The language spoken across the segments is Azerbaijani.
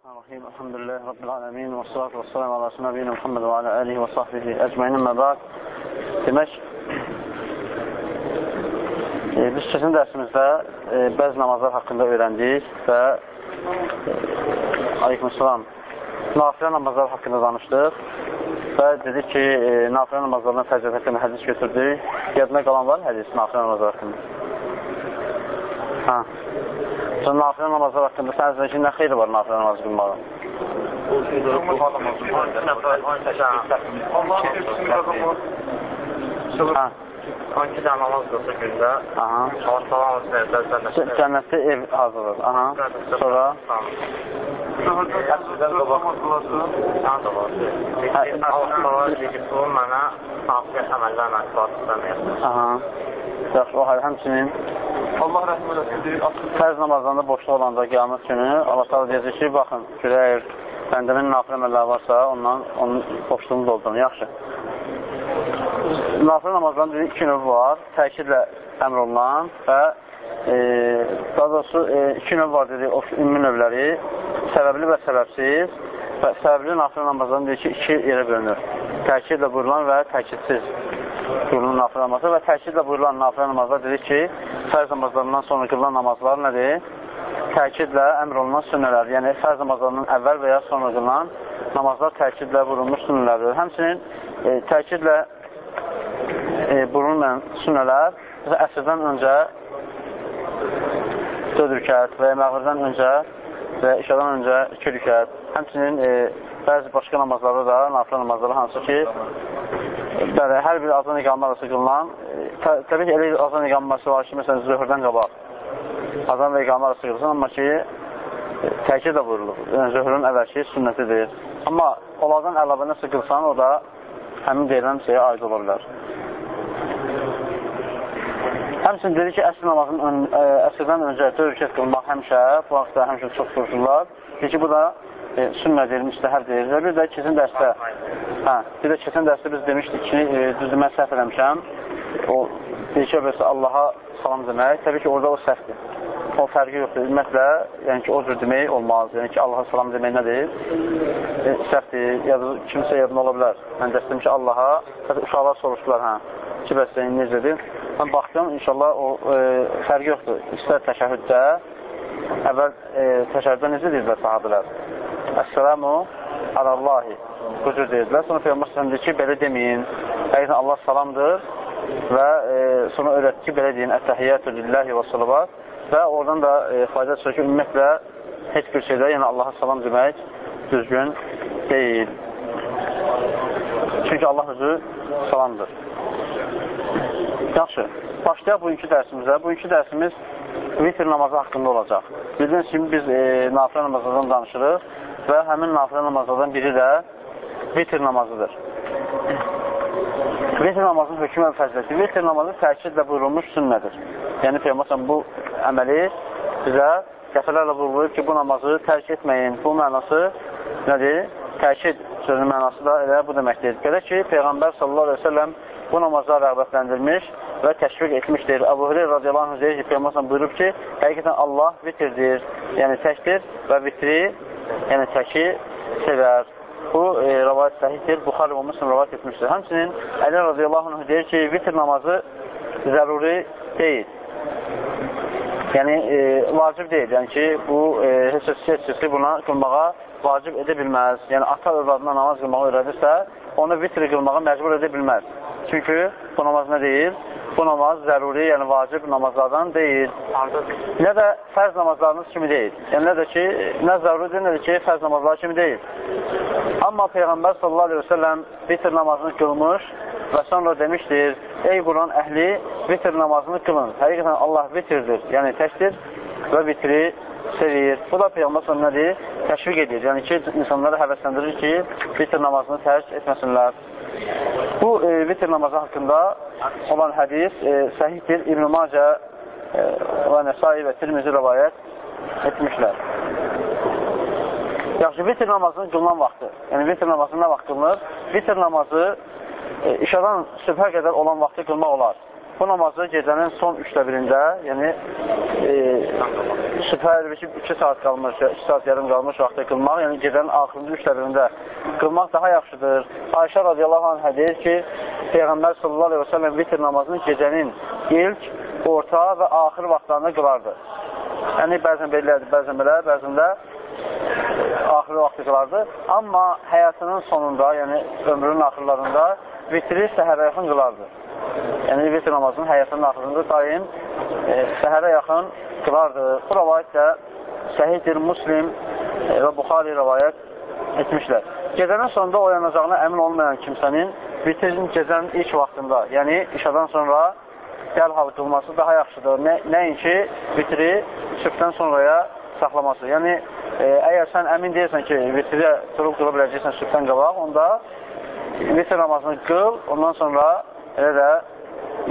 Bismillahirrahmanirrahim. Elhamdülillahi Rabbil alemin. Və salatu və salam ala sünəbiyyə Muhammed və alə alihi və sahbihi əcməyin məbad. Demək, e, biz keçən dərsimizdə e, bəzi namazlar haqqında öyrəndik və e, aleykümselam nafilə namazlar haqqında danışdıq və dedik ki, e, nafilə namazlarına fəcr haqqında hədis götürdük. Yadına qalan var hədis nafilə namazlar haqqında? Hə. Sən nafilə namazlar haqqında sən özünə ki, nə xeyri var nafilə namazı qılmağın? Hə. 12 dənə namaz qılsa gündə, Aha. Allah salam cənnətdə. Cənnətdə ev hazırlar. Aha. Sonra Sizdən qabaq mənə nafilə əməllərlə ispat istəməyəsin. aha. Yaxşı, o halde həmçinin Allah rəhmət eləsin deyir, fərz namazlarında boşluq olanda qiyamət günü Allah təala deyəcək ki, baxın, görək bəndəmin nafilə əməlləri varsa, ondan onun boşluğunu doldurun. Yaxşı. Nafilə namazların dedi, iki növ var. Təkidlə əmr olunan və e, daha doğrusu e, iki növ var dedi, o ümumi növləri. Səbəbli və səbəbsiz. Və səbəbli nafilə namazların deyir ki, iki yerə bölünür. Təkidlə buyurulan və təkidsiz buyurulan nafilə namazı və təkidlə buyurulan nafilə namazlar dedik ki, fərz namazlarından sonra qılınan namazlar nədir? Təkidlə əmr olunan sünnələr, yəni fərz namazlarından əvvəl və ya sonra qılınan namazlar təkidlə buyurulmuş sünnələrdir. Həmçinin e, təkidlə e, buyurulmayan sünnələr əsrdən öncə 4 rükət və məğribdən öncə və işadan öncə 2 rükət. Həmçinin e, bəzi başqa namazlarda da, nafilə namazları hansı ki, bəli, hər bir azan iqamə arası qılınan, e, tə, təbii ki, elə azan iqaməsi var ki, məsələn, zöhrdən qabaq azan və iqamə arası qılsın, amma ki, e, təkid də buyurulur. Yəni, zöhrün əvvəlki sünnətidir. Amma onlardan əlavə nəsə qılsan, o da həmin deyilən şeyə aid ola bilər. Həmçin dedi ki, əsr namazın ön, ə, əsrdən öncə 4 rükət qılmaq həmişə, bu vaxtda həmişə çox soruşurlar. Dedi ki, bu da e, sünnədir, müstəhəbdir. Və bir də keçən dərsdə, hə, bir də keçən dərsdə biz demişdik ki, e, düzdür, mən səhv eləmişəm. O, deyir ki, Allaha salam demək, təbii ki, orada o səhvdir. O fərqi yoxdur. Ümumiyyətlə, yəni ki, o cür demək olmaz. Yəni ki, Allaha salam demək nədir? E, səhvdir, ya da kimsə yadın ola bilər. Mən dəstəm ki, Allaha, uşaqlar soruşdular, hə, ki, bəs necədir? Mən baxdım, inşallah o e, fərqi yoxdur. İstər təşəhhüddə, əvvəl e, təşəhhüddə necə deyirlər sahabələr? Əssəlamu alallahi. Bu cür deyirlər. Sonra Peyğəmbər sallallahu deyir ki, belə deməyin. Həqiqətən Allah salamdır və e, sonra öyrətdi ki, belə deyin. Ət-təhiyyatü lillahi və salavat. Və oradan da e, fayda çıxır ki, ümumiyyətlə heç bir şeydə, yəni Allaha salam demək düzgün deyil. Çünki Allah özü salamdır. Yaxşı, başlayaq bugünkü dərsimizə. Bugünkü dərsimiz vitr namazı haqqında olacaq. Bildiyiniz kimi biz e, nafilə namazlardan danışırıq və həmin nafilə namazlardan biri də vitr namazıdır. Vitr namazının hökmü və fəziləti. Vitr namazı təkidlə buyurulmuş sünnədir. Yəni, Peyğəmbər bu əməli bizə dəfələrlə vurulur ki, bu namazı tərk etməyin. Bu mənası nədir? Təkid sözün mənası da elə bu deməkdir. Belə ki, Peyğəmbər sallallahu aleyhi ve sellem bu namaza rəğbətləndirmiş və təşviq etmişdir. Əbu Hüreyr radiyallahu anh deyir ki, Peyğəmbər buyurub ki, həqiqətən Allah vitirdir, yəni təkdir və vitri, yəni təki sevər. Bu e, rəvayət səhiddir, Buxarı və Müslim rəvayət etmişdir. Həmçinin Əli radiyallahu anh deyir ki, vitr namazı zəruri deyil. Yəni, e, vacib deyil. Yəni ki, bu e, heç kəs buna qılmağa vacib edə bilməz. Yəni, ata övladına namaz qılmağı öyrədirsə, onu vitri qılmağa məcbur edə bilməz. Çünki bu namaz nə deyil? Bu namaz zəruri, yəni vacib namazlardan deyil. Nə də fərz namazlarınız kimi deyil. Yəni, nə də ki, nə zəruridir, nə də ki, fərz namazları kimi deyil. Amma Peyğəmbər sallallahu aleyhi ve sellem vitr namazını qılmış və sonra demişdir, ey Quran əhli, vitr namazını qılın. Həqiqətən Allah vitrdir, yəni təkdir və vitri sevir. Bu da Peyğəmbər sallallahu nədir? Təşviq edir. Yəni ki, insanları həvəsləndirir ki, vitr namazını tərk etməsinlər. Bu e, vitr namazı haqqında olan hədis e, səhihdir. İbn-i Macə e, və Nəsai və Tirmizi rəvayət etmişlər. Yaxşı, vitr namazının qılınan vaxtı. Yəni, vitr namazı nə vaxt qılınır? Vitr namazı e, işadan sübhə qədər olan vaxtı qılmaq olar. Bu namazı gecənin son üçdə birində, yəni e, sübhə 2 saat qalmış, 2 saat yarım qalmış vaxtda qılmaq, yəni gecənin axırıncı üçdə birində qılmaq daha yaxşıdır. Ayşə radiyallahu anh deyir ki, Peyğəmbər sallallahu aleyhi və səlləm vitr namazını gecənin ilk, orta və axır vaxtlarında qılardı. Yəni, bəzən belədir, bəzən belə, bəzən də axırı vaxtı qılardı. Amma həyatının sonunda, yəni ömrünün axırlarında vitri səhərə yaxın qılardı. Yəni, vitr namazının həyatının axırında daim e, səhərə yaxın qılardı. Bu rəvayət də səhiddir, muslim e, və Buxari rəvayət etmişlər. Gecənin sonunda oyanacağına əmin olmayan kimsənin vitrin gecənin ilk vaxtında, yəni işadan sonra dərhal qılması daha yaxşıdır. Nə, nəinki vitri sübhdən sonraya saxlaması. Yəni, e, əgər sən əmin deyirsən ki, vitrə durub qıla biləcəksən sübhdən qabaq, onda vitr namazını qıl, ondan sonra elə də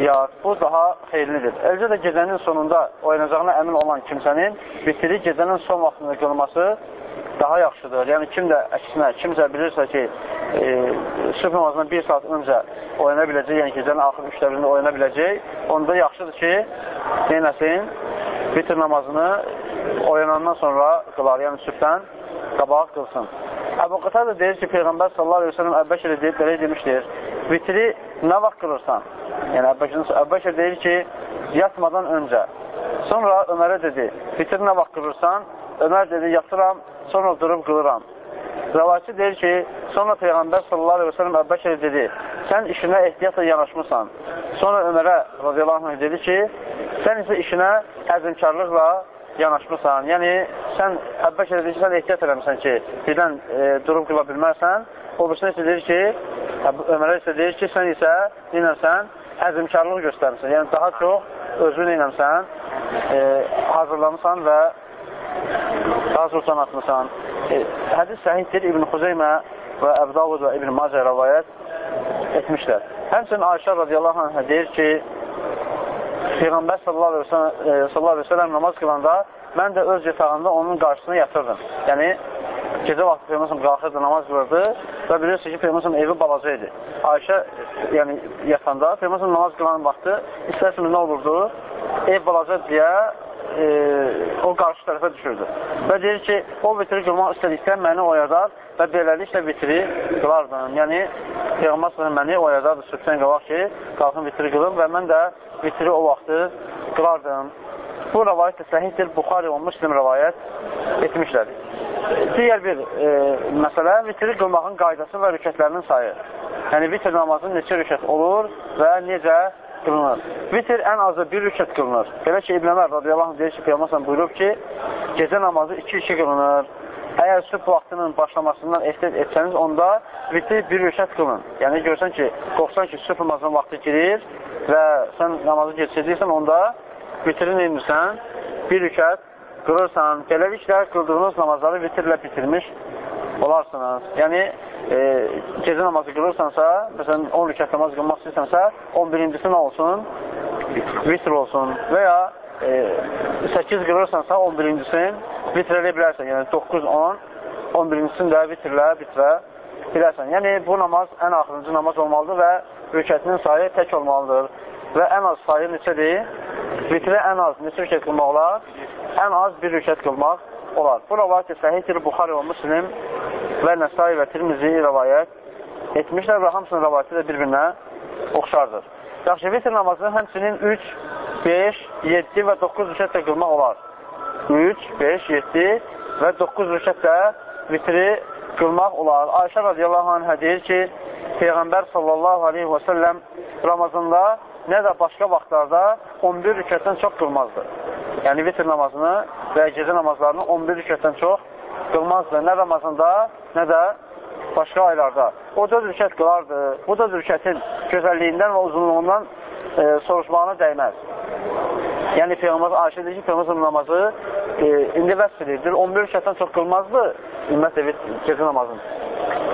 yat. Bu daha xeyirlidir. Eləcə də gecənin sonunda oyanacağına əmin olan kimsənin vitri gecənin son vaxtında qılması daha yaxşıdır. Yəni, kim də əksinə, kimsə bilirsə ki, e, sübh namazından bir saat öncə oyana biləcək, yəni gecənin axır üçlərində oyana biləcək, onda yaxşıdır ki, neynəsin, vitr namazını oyanandan sonra qılar, yəni sübhdən qabaq qılsın. Əbu Qıta da deyir ki, Peyğəmbər sallallahu aleyhi ve sellem Əbbəkirə deyib, belə demişdir, vitri nə vaxt qılırsan? Yəni, Əbbəkir deyir ki, yatmadan öncə. Sonra Ömərə dedi, vitri nə vaxt qılırsan? Ömər dedi, yatıram, sonra durub qılıram. Rəvayətçi deyir ki, sonra Peyğəmbər sallallahu aleyhi ve sellem Əbbəkirə dedi, sən işinə ehtiyatla yanaşmısan. Sonra Ömərə radiyallahu anh dedi ki, sən isə işinə əzimkarlıqla yanaşmısan. Yəni, sən Əbbəkirə deyir ki, sən ehtiyat eləmişsən ki, birdən e, durub qıla bilmərsən. O birisini isə deyir ki, Ömərə isə deyir ki, sən isə dinləsən, əzimkarlıq göstərmişsən. Yəni, daha çox özünü inəmsən, e, hazırlamısan və daha zorsan atmısan. E, hədis səhiddir İbn Xuzeymə və Əbu Davud və İbn Macə rəvayət etmişlər. Həmçinin Ayşə radiyallahu anh deyir ki, Peyğəmbər sallallahu aleyhi ve sellem namaz qılanda mən də öz yatağında onun qarşısına yatırdım. Yəni, gecə vaxtı Peyğəmbər qalxırdı, namaz qılırdı və bilirsiniz ki, Peyğəmbər evi balaca idi. Ayşə yəni, yatanda Peyğəmbər namaz qılan vaxtı istərsiniz nə olurdu? Ev balaca deyə e, o qarşı tərəfə düşürdü. Və deyir ki, o vitri qılmaq istədikdə məni oyadar və beləliklə vitri qılardım. Yəni, Peyğəmbər s.ə.v məni oyadardı sübhdən qabaq ki, qalxın vitri qılım və mən də vitri o vaxtı qılardım. Bu rəvayət də səhiddir, Buxari və Müslim rəvayət etmişlər. Digər bir e, məsələ, vitri qılmağın qaydası və rükətlərinin sayı. Yəni, vitr namazı neçə rükət olur və necə qılınır. Vitr ən azı bir rükət qılınır. Belə ki, İbn Əmər radiyallahu anh deyir ki, Peyğəmbər buyurub ki, gecə namazı iki-iki qılınır. Əgər sübh vaxtının başlamasından ehtiyat etsəniz, onda vitri bir rükət qılın. Yəni, görsən ki, qorxsan ki, sübh namazının vaxtı girir və sən namazı geçəcəksən, onda vitri neymirsən? Bir rükət qılırsan. Beləliklə, qıldığınız namazları vitrlə bitirmiş olarsınız. Yəni, e, gecə namazı qılırsansa, məsələn, 10 rükət namaz qılmaq istəyirsənsə, 11-incisi nə olsun? Vitr olsun. Və ya e, 8 qılırsansa, 11-incisini vitr elə bilərsən. Yəni 9, 10, 11-incisini də vitrlə bitrə bilərsən. Yəni bu namaz ən axırıncı namaz olmalıdır və rükətinin sayı tək olmalıdır. Və ən az sayı neçədir? Vitrə ən az neçə rükət qılmaq olar? Ən az bir rükət qılmaq olar. Bu rəvayət səhiddir Buxari və Müslim və Nəsai və Tirmizi rəvayət etmişlər və hamısının rəvayəti də bir-birinə oxşardır. Yaxşı, vitr namazını həmçinin 3, 5, 7 və 9 rükət də qılmaq olar. 3, 5, 7 və 9 rükət də vitri qılmaq olar. Ayşə radiyallahu anhə deyir ki, Peyğəmbər sallallahu aleyhi və səlləm Ramazanda nə də başqa vaxtlarda 11 rükətdən çox qılmazdı. Yəni vitr namazını və gecə namazlarını 11 rükətdən çox qılmazdı. Nə Ramazanda, nə də başqa aylarda. O 4 rükət qılardı. Bu 4 rükətin gözəlliyindən və uzunluğundan e, soruşmağına dəyməz. Yəni Peyğəmbər Ayşə deyir ki, Peyğəmbər namazı e, indi vəsf edirdir. 11 rükətdən çox qılmazdı ümumiyyətlə gecə namazını.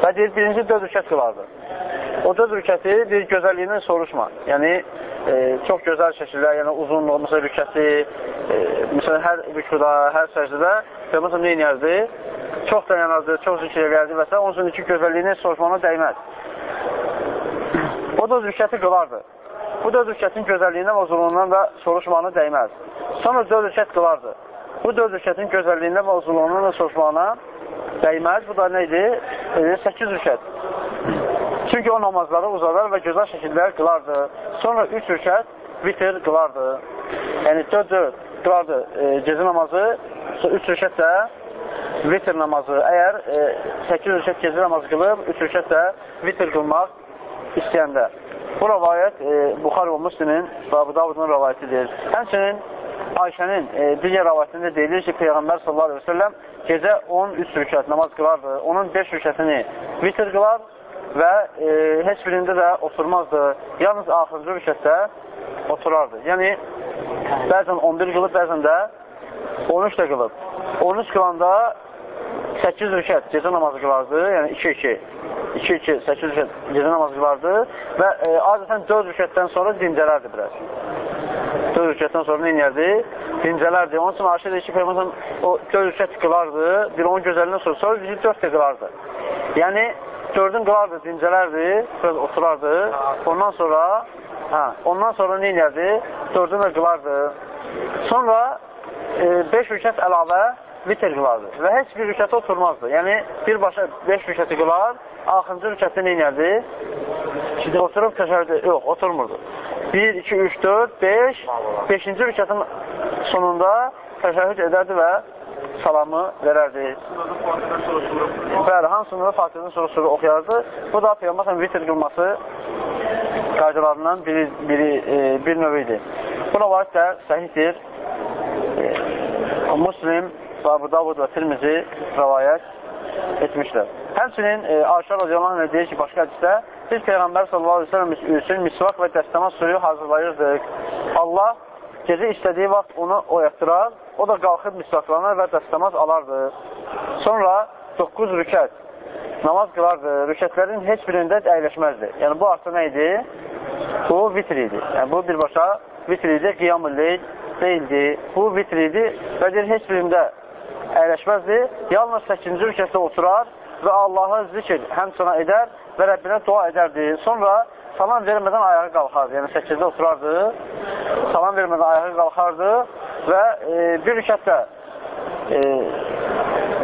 Və deyir, birinci 4 rükət qılardı. 4 rükəti deyir, gözəlliyindən soruşma. Yəni e, çox gözəl şəkildə, yəni uzunluğu, məsələn, rükəti, e, məsələn, hər rükuda, hər səcdə Peyğəmbər nə edirdi? Çox dayanardı, çox zikr edərdi və s. Onun üçün ki, gözəlliyini soruşmağına dəyməz. O da rükəti qılardı. bu dörd rükətin gözəlliyindən və uzunluğundan da soruşmağına dəyməz. Sonra dörd rükət qılardı. Bu dörd rükətin gözəlliyindən və uzunluğundan da soruşmağına dəyməz. Bu da nə idi? E, 8 rükət. Çünki o namazları uzadar və gözəl şəkildə qılardı. Sonra 3 rükət vitr qılardı. Yəni 4-4 qılardı e, gecə namazı, 3 rükət də vitr namazı. Əgər e, 8 rükət gecə namazı qılıb, 3 rükət də vitr qılmaq istəyəndə. Bu rəvayət e, Buxar və Müslimin və Abu Davudun rəvayətidir. Həmçinin Ayşənin e, digər rəvayətində deyilir ki, Peyğəmbər sallallahu aleyhi ve sellem gecə 13 rükət namaz qılardı. Onun 5 rükətini vitr qılar və e, heç birində də oturmazdı. Yalnız axırıncı rükətdə oturardı. Yəni, bəzən 11 qılıb, bəzən də 13 də qılıb. 13 qılanda 8 rükət gecə namazı qılardı, yəni 2-2. 2-2, 8 rükət gecə namazı qılardı və e, adətən 4 rükətdən sonra dincələrdi biraz. 4 rükətdən sonra nə inərdi? Dincələrdi. Onun üçün Ayşə deyir ki, Peyğəmbər o 4 rükət qılardı, bir onun sonra bizi 4 də qılardı. Yəni, 4-ün qılardı, dincələrdi, biraz oturardı. Ondan sonra, hə, ondan sonra nə inərdi? 4-ün də qılardı. Sonra 5 e, rükət əlavə vitr qılardı və heç bir rükətə oturmazdı. Yəni, birbaşa 5 rükəti qılar, axıncı rükətdə nə inərdi? Oturub təşəhüdə, yox, oturmurdu. 1, 2, 3, 4, 5, 5-ci rükətin sonunda təşəhüd edərdi və salamı verərdi. Bəli, hamısını Fatihədən sonra sürü oxuyardı. Bu da Peyğəmbər vitr qılması qaydalarından biri, biri e, bir növü idi. Bu rəvayət də səhihdir. E, Muslim Abu Davud və Tirmizi rəvayət etmişlər. Həmçinin e, Ayşə radiyallahu anh deyir ki, başqa hədisdə biz Peyğəmbər sallallahu aleyhi ve sellem üçün misvak və dəstəmaz suyu hazırlayırdıq. Allah gecə istədiyi vaxt onu oyatdırar, o da qalxıb misvaklanır və dəstəmaz alardı. Sonra 9 rükət namaz qılardı. Rükətlərin heç birində əyləşməzdi. Yəni, bu artıq nə idi? Bu vitr idi. Yəni, bu birbaşa vitr idi, qiyam-ı leyl deyildi. Bu vitr idi və deyir, heç birində əyləşməzdi. Yalnız 8-ci rükətdə oturar və Allahı zikr həmsına edər və Rəbbinə dua edərdi. Sonra salam vermədən ayağa qalxardı. Yəni 8-də oturardı, salam vermədən ayağa qalxardı və e, bir rükətdə e,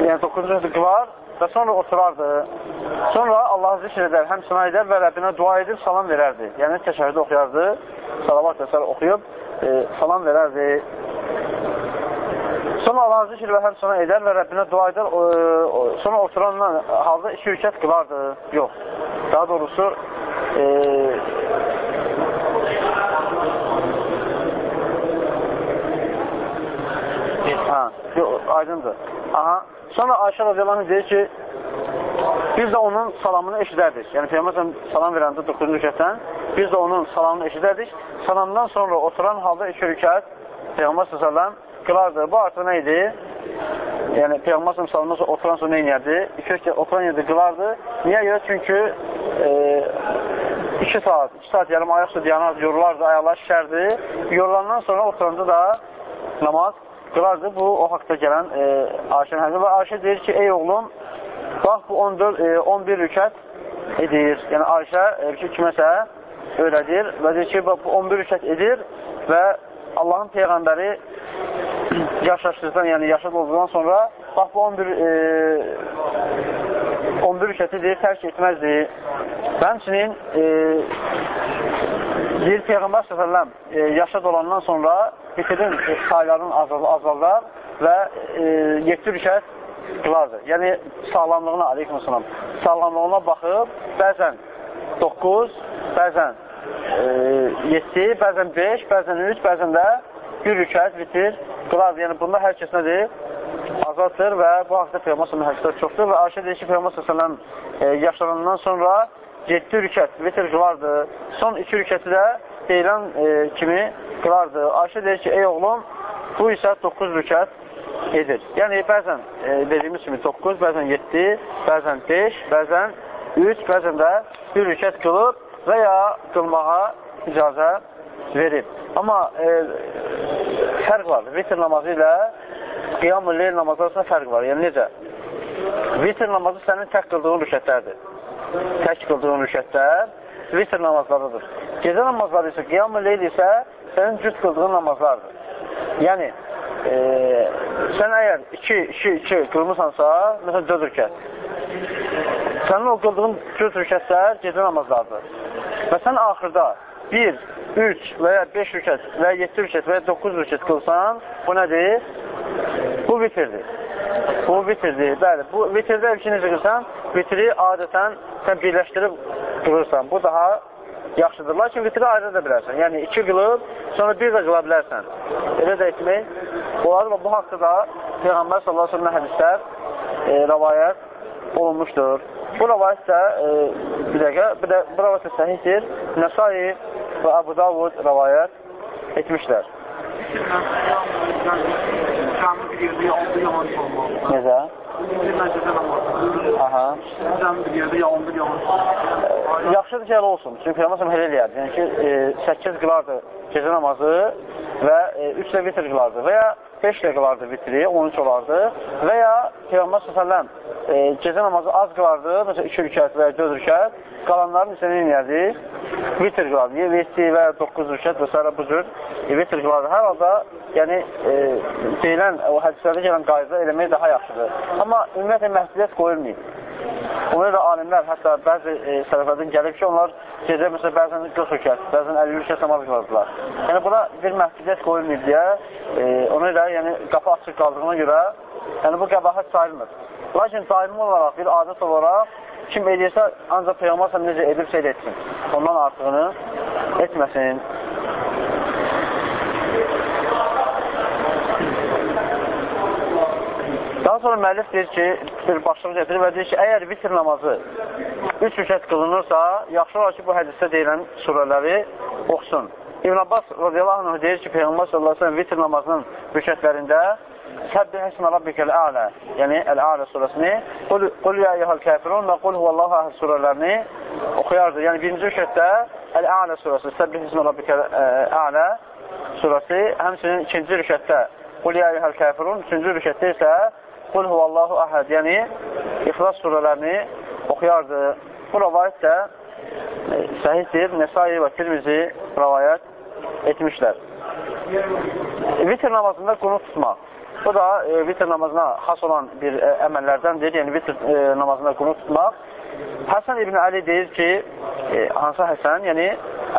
yəni 9-cu rükətdə qılar və sonra oturardı. Sonra Allahı zikr edər, həmsına edər və Rəbbinə dua edib salam verərdi. Yəni təşəhüdə oxuyardı, salavat və sər oxuyub e, salam verərdi. Sonra Allah zikr və həm sonra edər və Rəbbinə dua edər, o, sonra oturandan halda iki ülkət qılardı. Yox. Daha doğrusu e, yox, aydındır. Aha. Sonra Ayşə radiyallahu deyir ki, biz də onun salamını eşidərdik. Yəni Peyğəmbər salam verəndə 9-cu rükətdən biz də onun salamını eşidərdik. Salamdan sonra oturan halda iki rükət Peyğəmbər sallallahu qılardı. Bu artıq nə idi? Yəni, Peyğəmbər sallallahu sonra oturan sonra nə inərdi? İki oturan yerdə qılardı. Niyə görə? Çünki e, iki saat, iki saat yarım ayaq üstə dayanardı, yorulardı, ayaqlar şişərdi. Yorulandan sonra oturanda da namaz qılardı. Bu, o haqda gələn e, Ayşənin həzri. Və Ayşə deyir ki, ey oğlum, bax bu 14, e, 11 rükət edir. Yəni, Ayşə e, ki, kiməsə öyrədir və deyir ki, bu 11 rükət edir və Allahın Peyğəmbəri yaşaşdıqdan, yəni yaşad olduqdan sonra bax bu 11 e, 11 rükəti deyir, tərk etməzdi. Həmçinin e, deyir Peyğəmbər s.ə.v e, yaşad olandan sonra bitirin e, saylarının azal, azaldar və e, 7 rükət qılardı. Yəni sağlamlığına, aleyküm salam, sağlamlığına baxıb bəzən 9, bəzən e, 7, bəzən 5, bəzən 3, bəzən də bir rükət bitir, qılardı. Yəni, bunda hər kəs nədir? Azaddır və bu haqda Peyğəmbər hədislər çoxdur və Ayşə deyir ki, Peyğəmbər e, yaşanandan sonra 7 rükət vitr qılardı. Son 2 rükəti də deyilən e, kimi qılardı. Ayşə deyir ki, ey oğlum, bu isə 9 rükət edir. Yəni, bəzən e, dediyimiz kimi 9, bəzən 7, bəzən 5, bəzən 3, bəzən də 1 rükət qılıb və ya qılmağa icazə verib. Amma e, fərq var. Vitr namazı ilə qiyam-ı leyl namazı arasında fərq var. Yəni necə? Vitr namazı sənin tək qıldığın rükətlərdir. Tək qıldığın rükətlər vitr namazlarıdır. Gecə namazları isə, qiyam-ı leyl isə sənin cüt qıldığın namazlardır. Yəni, e, sən əgər 2, 2, 2 qılmısansa, məsələn, 4 rükət. Sənin o qıldığın 4 rükətlər gecə namazlardır. Və sən axırda 1, 3 və ya 5 rükət və ya 7 rükət və ya 9 rükət qılsan, bu nədir? Bu vitirdir. Bu vitirdir. Bəli, bu vitirdə ki, necə qılsan, vitri adətən sən birləşdirib qılırsan. Bu daha yaxşıdır. Lakin vitri ayrı da bilərsən. Yəni, iki qılıb, sonra bir də qıla bilərsən. Elə də etmək olar və bu haqda da Peyğəmbər sallallahu aleyhi ve sellem hədislər e, rəvayət olunmuşdur. Bu rəvayət də e, bir dəqiqə, bir də bu rəvayət də səhihdir. Nəsai və Əbu Davud rəvayət etmişlər. Necə? Aha. Yaxşıdır ki, elə olsun. Çünki Peyğəmbər elə eləyərdi. Yəni ki, e, 8 qılardı gecə namazı və e, 3 də vitr qılardı və ya 5 də qılardı vitri, 13 olardı və ya Peyğəmbər s.ə.v e, gecə namazı az qılardı, məsələn 2 rükət və ya 4 rükət, qalanların isə nə inəyərdi? Vitr qılardı. Ya 7 və ya 9 rükət və s. bu cür e, vitr qılardı. Hər halda yəni e, deyilən, o hədislərdə gələn qayda eləmək daha yaxşıdır. Amma ümumiyyətlə məhdudiyyət qoyulmayıb. Ona da alimlər, hətta bəzi e, sələflərdən gəlib ki, onlar gecə məsələn bəzən 40 rükət, bəzən 50 rükət namaz qılırdılar. Yəni buna bir məhdudiyyət qoyulmayıb deyə, e, ona da yəni qapı açıq qaldığına görə, yəni bu qəbahət sayılmır. Lakin daimi olaraq, bir adət olaraq kim edirsə, ancaq Peyğəmbər necə edirsə elə etsin. Ondan artığını etməsin. Daha sonra müəllif deyir ki, bir başlıq gətirir və deyir ki, əgər vitr namazı 3 rükət qılınırsa, yaxşı olar ki, bu hədisdə deyilən surələri oxusun. İbn Abbas radiyallahu anh deyir ki, Peyğəmbər sallallahu aleyhi ve sellem vitr namazının rükətlərində Səbbih ismə rabbikəl ələ, yəni Əl-Ələ surəsini, Qul ya eyyəhəl kəfirun və Qul huvallahu əhəd surələrini oxuyardı. Yəni birinci rükətdə Əl-Ələ surəsi, Səbbih ismə rabbikəl ələ surəsi, həmçinin ikinci rükətdə Qul ya eyyəhəl kəfirun, üçüncü rükətdə isə Qul huvallahu əhəd, yəni İxlas surələrini oxuyardı. Bu rəvayət də e, səhiddir, Nesai və Tirmizi rəvayət etmişlər. Vitr namazında qunut tutmaq. Bu da e, vitr namazına xas olan bir e, əməllərdəndir, yəni vitr e, namazında qunut tutmaq. Həsən İbn Əli deyir ki, e, hansı Həsən? Yəni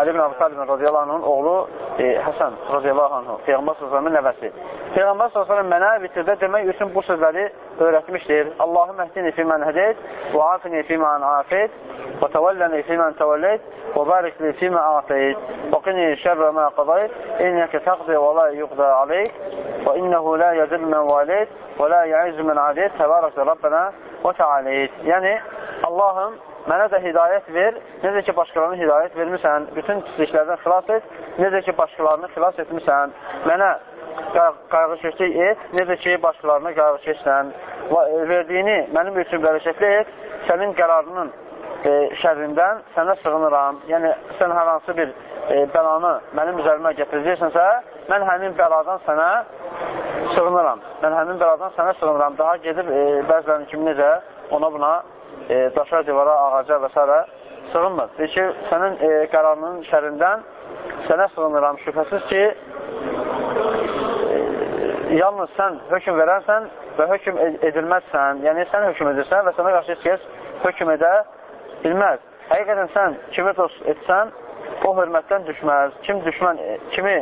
Əli ibn Abi Talibin radiyallahu anh'ın oğlu e, Həsən radiyallahu anh'ın, Peyğəmbər s.ə.v-in nəvəsi. Peyğəmbər s.ə.v mənə vitirdə demək üçün bu sözləri öyrətmişdir. Allahü məhdini fi mən hədət və afini fi mən afət və təvəlləni fi mən təvəllət və barikli fi mən afət və qini şərrə mə qadayt innəkə təqdi və la yuqda aleyk və innəhu la yədil mən valid və la yəiz mən adət təbarəkdə Rabbənə və təaləyət. Yəni, Allahım mənə də hidayət ver, necə ki, başqalarına hidayət vermirsən, bütün pisliklərdən xilas et, necə ki, başqalarını xilas etmirsən, mənə qayğı keçdik et, necə ki, başqalarına qayğı keçsən, verdiyini mənim üçün bərəkətli et, sənin qərarının e, şərrindən sənə sığınıram. Yəni, sən hər hansı bir e, bəlanı mənim üzərimə gətirəcəksənsə, mən həmin bəladan sənə sığınıram. Mən həmin bəladan sənə sığınıram. Daha gedib e, bəzilərinin kimi necə ona buna e, daşa, divara, ağaca və s. sığınmır. Deyir ki, sənin e, qərarının şərindən sənə sığınıram. Şübhəsiz ki, e, yalnız sən hökum verərsən və hökum edilməzsən, yəni sən hökum edirsən və sənə qarşı heç kəs hökum edə bilməz. Həqiqətən sən kimi dost etsən, o hörmətdən düşməz. Kim düşmən, kimi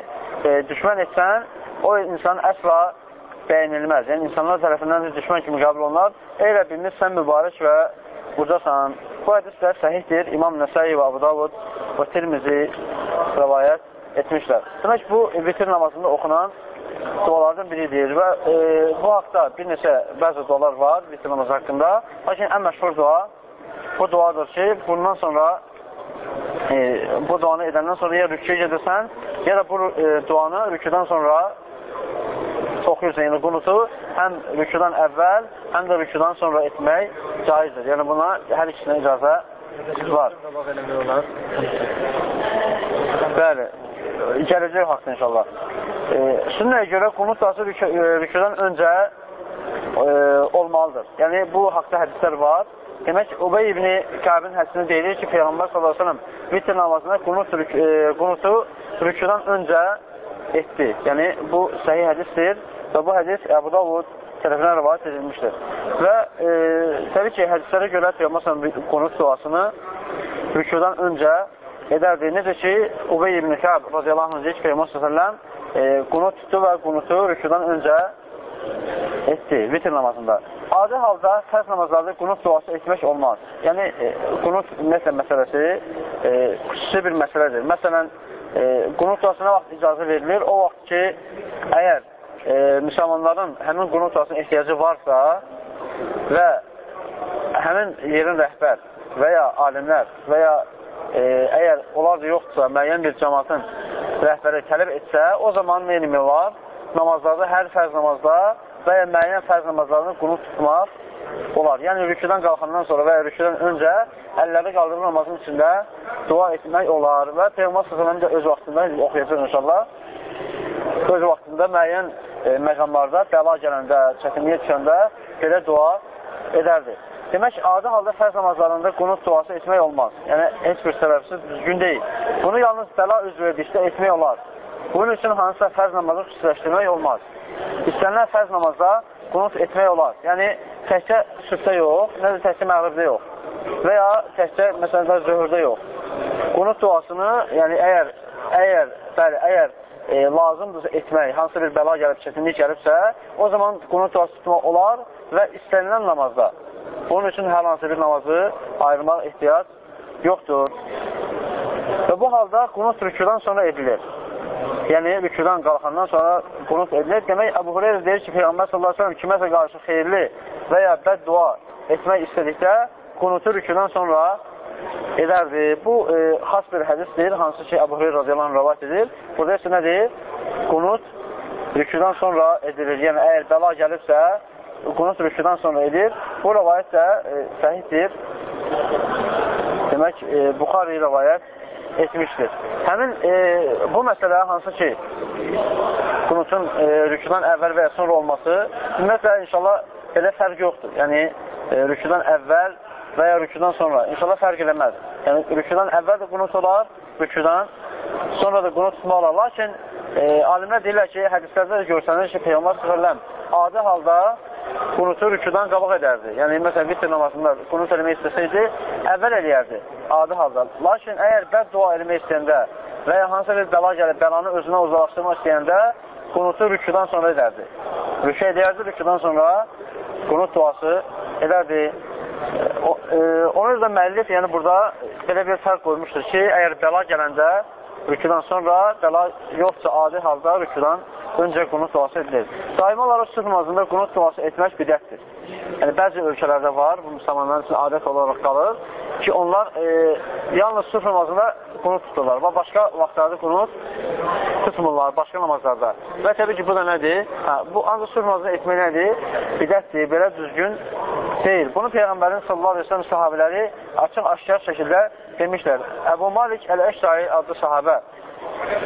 e, düşmən etsən, o insan əsla bəyənilməz. Yəni, insanlar tərəfindən də düşmən kimi qəbul olunar. Ey Rəbbimiz, sən mübarək və ucasan. Bu hədislər səhihdir. İmam Nəsəyi və Abu Davud və Tirmizi rəvayət etmişlər. Demək bu, vitir namazında oxunan dualardan biridir və e, bu haqda bir neçə bəzi dualar var vitir namazı haqqında. Lakin ən məşhur dua bu duadır ki, bundan sonra e, bu duanı edəndən sonra ya rüküyə gedirsən, ya da bu e, duanı rüküdən sonra oxuyursan, yəni qunutu həm rükudan əvvəl, həm də rükudan sonra etmək caizdir. Yəni buna hər ikisinə icazə var. Bəli, gələcək haqda inşallah. E, sünnəyə görə qunut dası rükudan öncə e, olmalıdır. Yəni bu haqda hədislər var. Demək, Ubey ibn Kəbin hədisində deyilir ki, Peyğəmbər s.ə.v vitr namazında qunut, e, qunutu rükudan öncə etdi. Yəni, bu səhih hədisdir və bu hədis Əbu Davud tərəfindən rivayət edilmişdir. Və e, təbii ki, hədislərə görə Peyğəmbər qunut duasını rükudan öncə edərdi. Necə ki, Ubey ibn Kəb radiyallahu anh deyir ki, Peyğəmbər e, qunut tutdu və qunutu rükudan öncə etdi vitr namazında. Adi halda fərz namazlarda qunut duası etmək olmaz. Yəni, e, qunut nəsə məsələsi e, xüsusi bir məsələdir. Məsələn, e, qunut duası nə vaxt icazə verilir? O vaxt ki, əgər e, müsəlmanların həmin qunut duasına ehtiyacı varsa və həmin yerin rəhbər və ya alimlər və ya e, əgər onlar da yoxdursa, müəyyən bir cəmatın rəhbəri tələb etsə, o zaman nə etmək? Namazlarda, hər fərz namazda və ya müəyyən fərz namazlarını qunut tutmaq olar. Yəni, rüküdən qalxandan sonra və ya rüküdən öncə əlləri qaldırıb namazın içində dua etmək olar və Peyğəmbər s.ə.v öz vaxtında oxuyacaq inşallah. Öz vaxtında müəyyən e, məqamlarda bəla gələndə, çətinliyə düşəndə belə dua edərdi. Demək, adi halda fərz namazlarında qunut duası etmək olmaz. Yəni, heç bir səbəbsiz düzgün deyil. Bunu yalnız bəla üz verdikdə etmək olar. Bunun üçün hansısa fərz namazı xüsusiləşdirmək olmaz. İstənilən fərz namazda qunut etmək olar. Yəni, təkcə sübdə yox, nə də təkcə məğribdə yox. Və ya təkcə, məsələn, zöhürdə yox. Qunut duasını, yəni əgər, əgər, bəli, əgər e, lazımdırsa etmək, hansı bir bəla gəlib, çətinlik gəlibsə, o zaman qunut duası tutmaq olar və istənilən namazda. Bunun üçün hər hansı bir namazı ayırmaq ehtiyac yoxdur. Və bu halda qunut rükudan sonra edilir yəni rükudan qalxandan sonra qunut edilir. Demək, Əbu Hureyra deyir ki, Peyğəmbər sallallahu əleyhi kiməsə qarşı xeyirli və ya bəd dua etmək istədikdə qunutu rükudan sonra edərdi. Bu e, xas bir hədisdir, hansı ki, Əbu Hureyra radiyallahu anh rəvat edir. Burada isə nədir? Qunut rükudan sonra edilir. Yəni, əgər bəla gəlibsə, qunut rükudan sonra edir. Bu rəvayət də e, səhiddir. Demək, e, Buxari rəvayət etmişdir. Həmin e, bu məsələ hansı ki, qunutun e, rükudan əvvəl və ya sonra olması, ümumiyyətlə, inşallah, belə fərq yoxdur. Yəni, e, rükudan əvvəl və ya rükudan sonra. İnşallah fərq eləməz. Yəni, rükudan əvvəl də qunut olar, rükudan sonra da qunut tutmaq olar. Lakin, e, alimlər deyirlər ki, hədislərdə də görsənir ki, Peyğəmbər s.ə.v adi halda qunutu rükudan qabaq edərdi. Yəni, məsələn, vitr namazında qunut eləmək istəsəydi, əvvəl eləyərdi, adi halda. Lakin əgər bəd dua eləmək istəyəndə və ya hansısa bir bəla gəlib, bəlanı özünə uzaqlaşdırmaq istəyəndə qunutu rükudan sonra edərdi. Rükü edərdi, rükudan sonra qunut duası edərdi. O, e, onun da müəllif, yəni burada belə bir fərq qoymuşdur ki, əgər bəla gələndə rükudan sonra, bəla yoxsa adi halda rükudan öncə qunut duası edilir. Daimi olaraq sübh namazında qunut duası etmək bidətdir. Yəni, bəzi ölkələrdə var, bu müsəlmanların üçün adət olaraq qalır ki, onlar e, yalnız sübh namazında qunut tuturlar və başqa vaxtlarda qunut tutmurlar, başqa namazlarda. Və təbii ki, bu da nədir? Hə, bu ancaq sübh namazında etmək nədir? Bidətdir, belə düzgün deyil. Bunu Peyğəmbərin sallallahu aleyhi ve sellem sahabələri açıq-aşkar şəkildə demişlər. Əbu Malik Əl-Əşdai adlı sahabə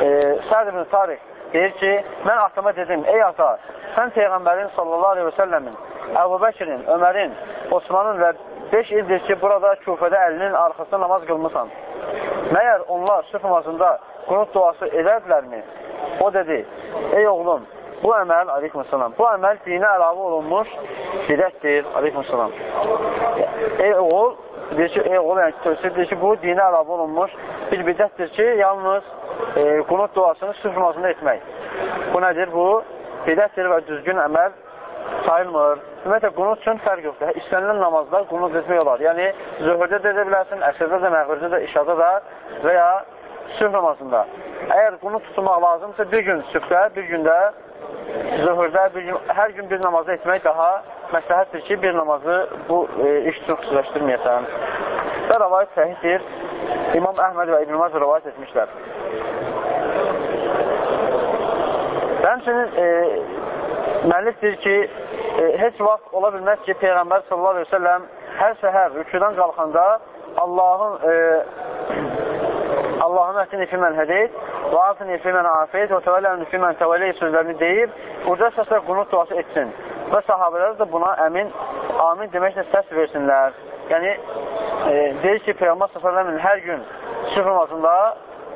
e, Səd ibn Tarix deyir ki, mən atama dedim, ey ata, sən Peyğəmbərin sallallahu aleyhi və səlləmin, Əbu Bəkirin, Ömərin, Osmanın və 5 ildir ki, burada küfədə əlinin arxasında namaz qılmısan. Məyər onlar süf namazında qunut duası edərdilərmi? O dedi, ey oğlum, bu əməl, aleyhissalam, bu əməl dinə əlavə olunmuş bidətdir, aleyhissalam. Ey oğul, deyir ki, ey oğul, yəni tövsiyə deyir ki, bu dinə əlavə olunmuş bir bidətdir ki, yalnız e, qunut duasını sübh namazında etmək. Bu nədir? Bu bidətdir və düzgün əməl sayılmır. Ümumiyyətlə, qunut üçün fərq yoxdur. İstənilən namazda qunut etmək olar. Yəni, zöhrdə də edə bilərsin, əsrdə də, məğribdə də, işada da və ya sübh namazında. Əgər qunut tutmaq lazımsa, bir gün sübhdə, bir gündə zöhrdə, bir hər gün bir namazı etmək daha məsləhətdir ki, bir namazı bu e, iş üçün xüsusiləşdirməyəsən. Və rəvayət səhiddir. İmam Əhməd və İbn-i Mazı rəvayət etmişlər. Həmçinin e, müəllif deyir ki, e, heç vaxt ola bilməz ki, Peyğəmbər sallallahu aleyhi ve selləm hər səhər rükudan qalxanda Allahın e, Allahın ətini fi mən hədid və atini fi mən afiyet və təvəlləni fi mən təvəlləyib sözlərini deyib, burada səslə qunut duası etsin və sahabələr də buna əmin, amin deməklə səs versinlər. yəni e, deyir ki, Peyğəmbər s.ə.v-in hər gün sübh namazında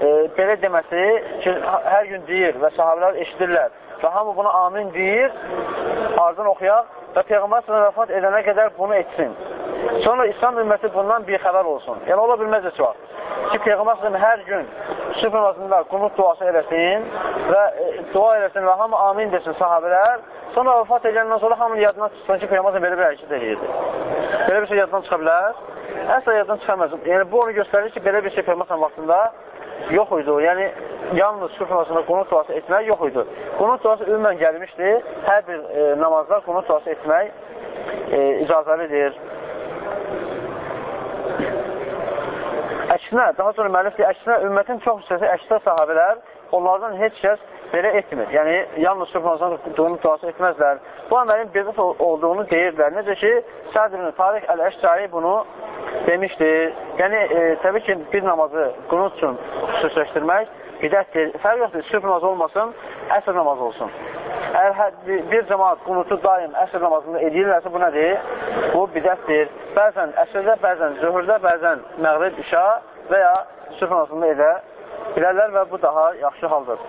e, belə deməsi ki, hər gün deyir və sahabələr eşidirlər və hamı buna amin deyir, ardın oxuyaq və Peyğəmbər s.ə.v vəfat edənə qədər bunu etsin. Sonra İslam ümməti bundan bir xəbər olsun. Yəni, ola bilməz heç vaxt ki, Peyğəmbər s.ə.v hər gün sübh namazında qunut duası eləsin və e, dua eləsin və hamı amin desin sahabələr. Sonra vəfat edəndən sonra hamının yadına çıxsın ki, Peyğəmbər belə bir hərəkət edirdi. Belə bir şey yaddan çıxa bilər? Əsla yaddan çıxamaz. Yəni, bu onu göstərir ki, belə bir şey Peyğəmbər vaxtında yox idi. Yəni, yalnız sübh namazında qunut duası etmək yox idi. Qunut duası ümumən gəlmişdi. Hər bir e, namazda qunut duası etmək e, icazəlidir. Əksinə, daha sonra müəllif deyir, əksinə ümmətin çox hissəsi əksər sahabələr onlardan heç kəs belə etmir. Yəni, yalnız namazından qunut duası etməzlər. Bu əməlin bezət olduğunu deyirlər. Necə ki, Səd ibn Tarix Əl-Əşcari bunu demişdir. Yəni, e, təbii ki, bir namazı qunut üçün xüsusiləşdirmək bidətdir. Fərq yoxdur, sübh namazı olmasın, əsr namazı olsun. Əgər bir cəmaat qunutu daim əsr namazında edirlərsə, bu nədir? Bu bidətdir. Bəzən əsrdə, bəzən zöhürdə, bəzən məğrib, işa və ya sübh namazında edə bilərlər və bu daha yaxşı haldır.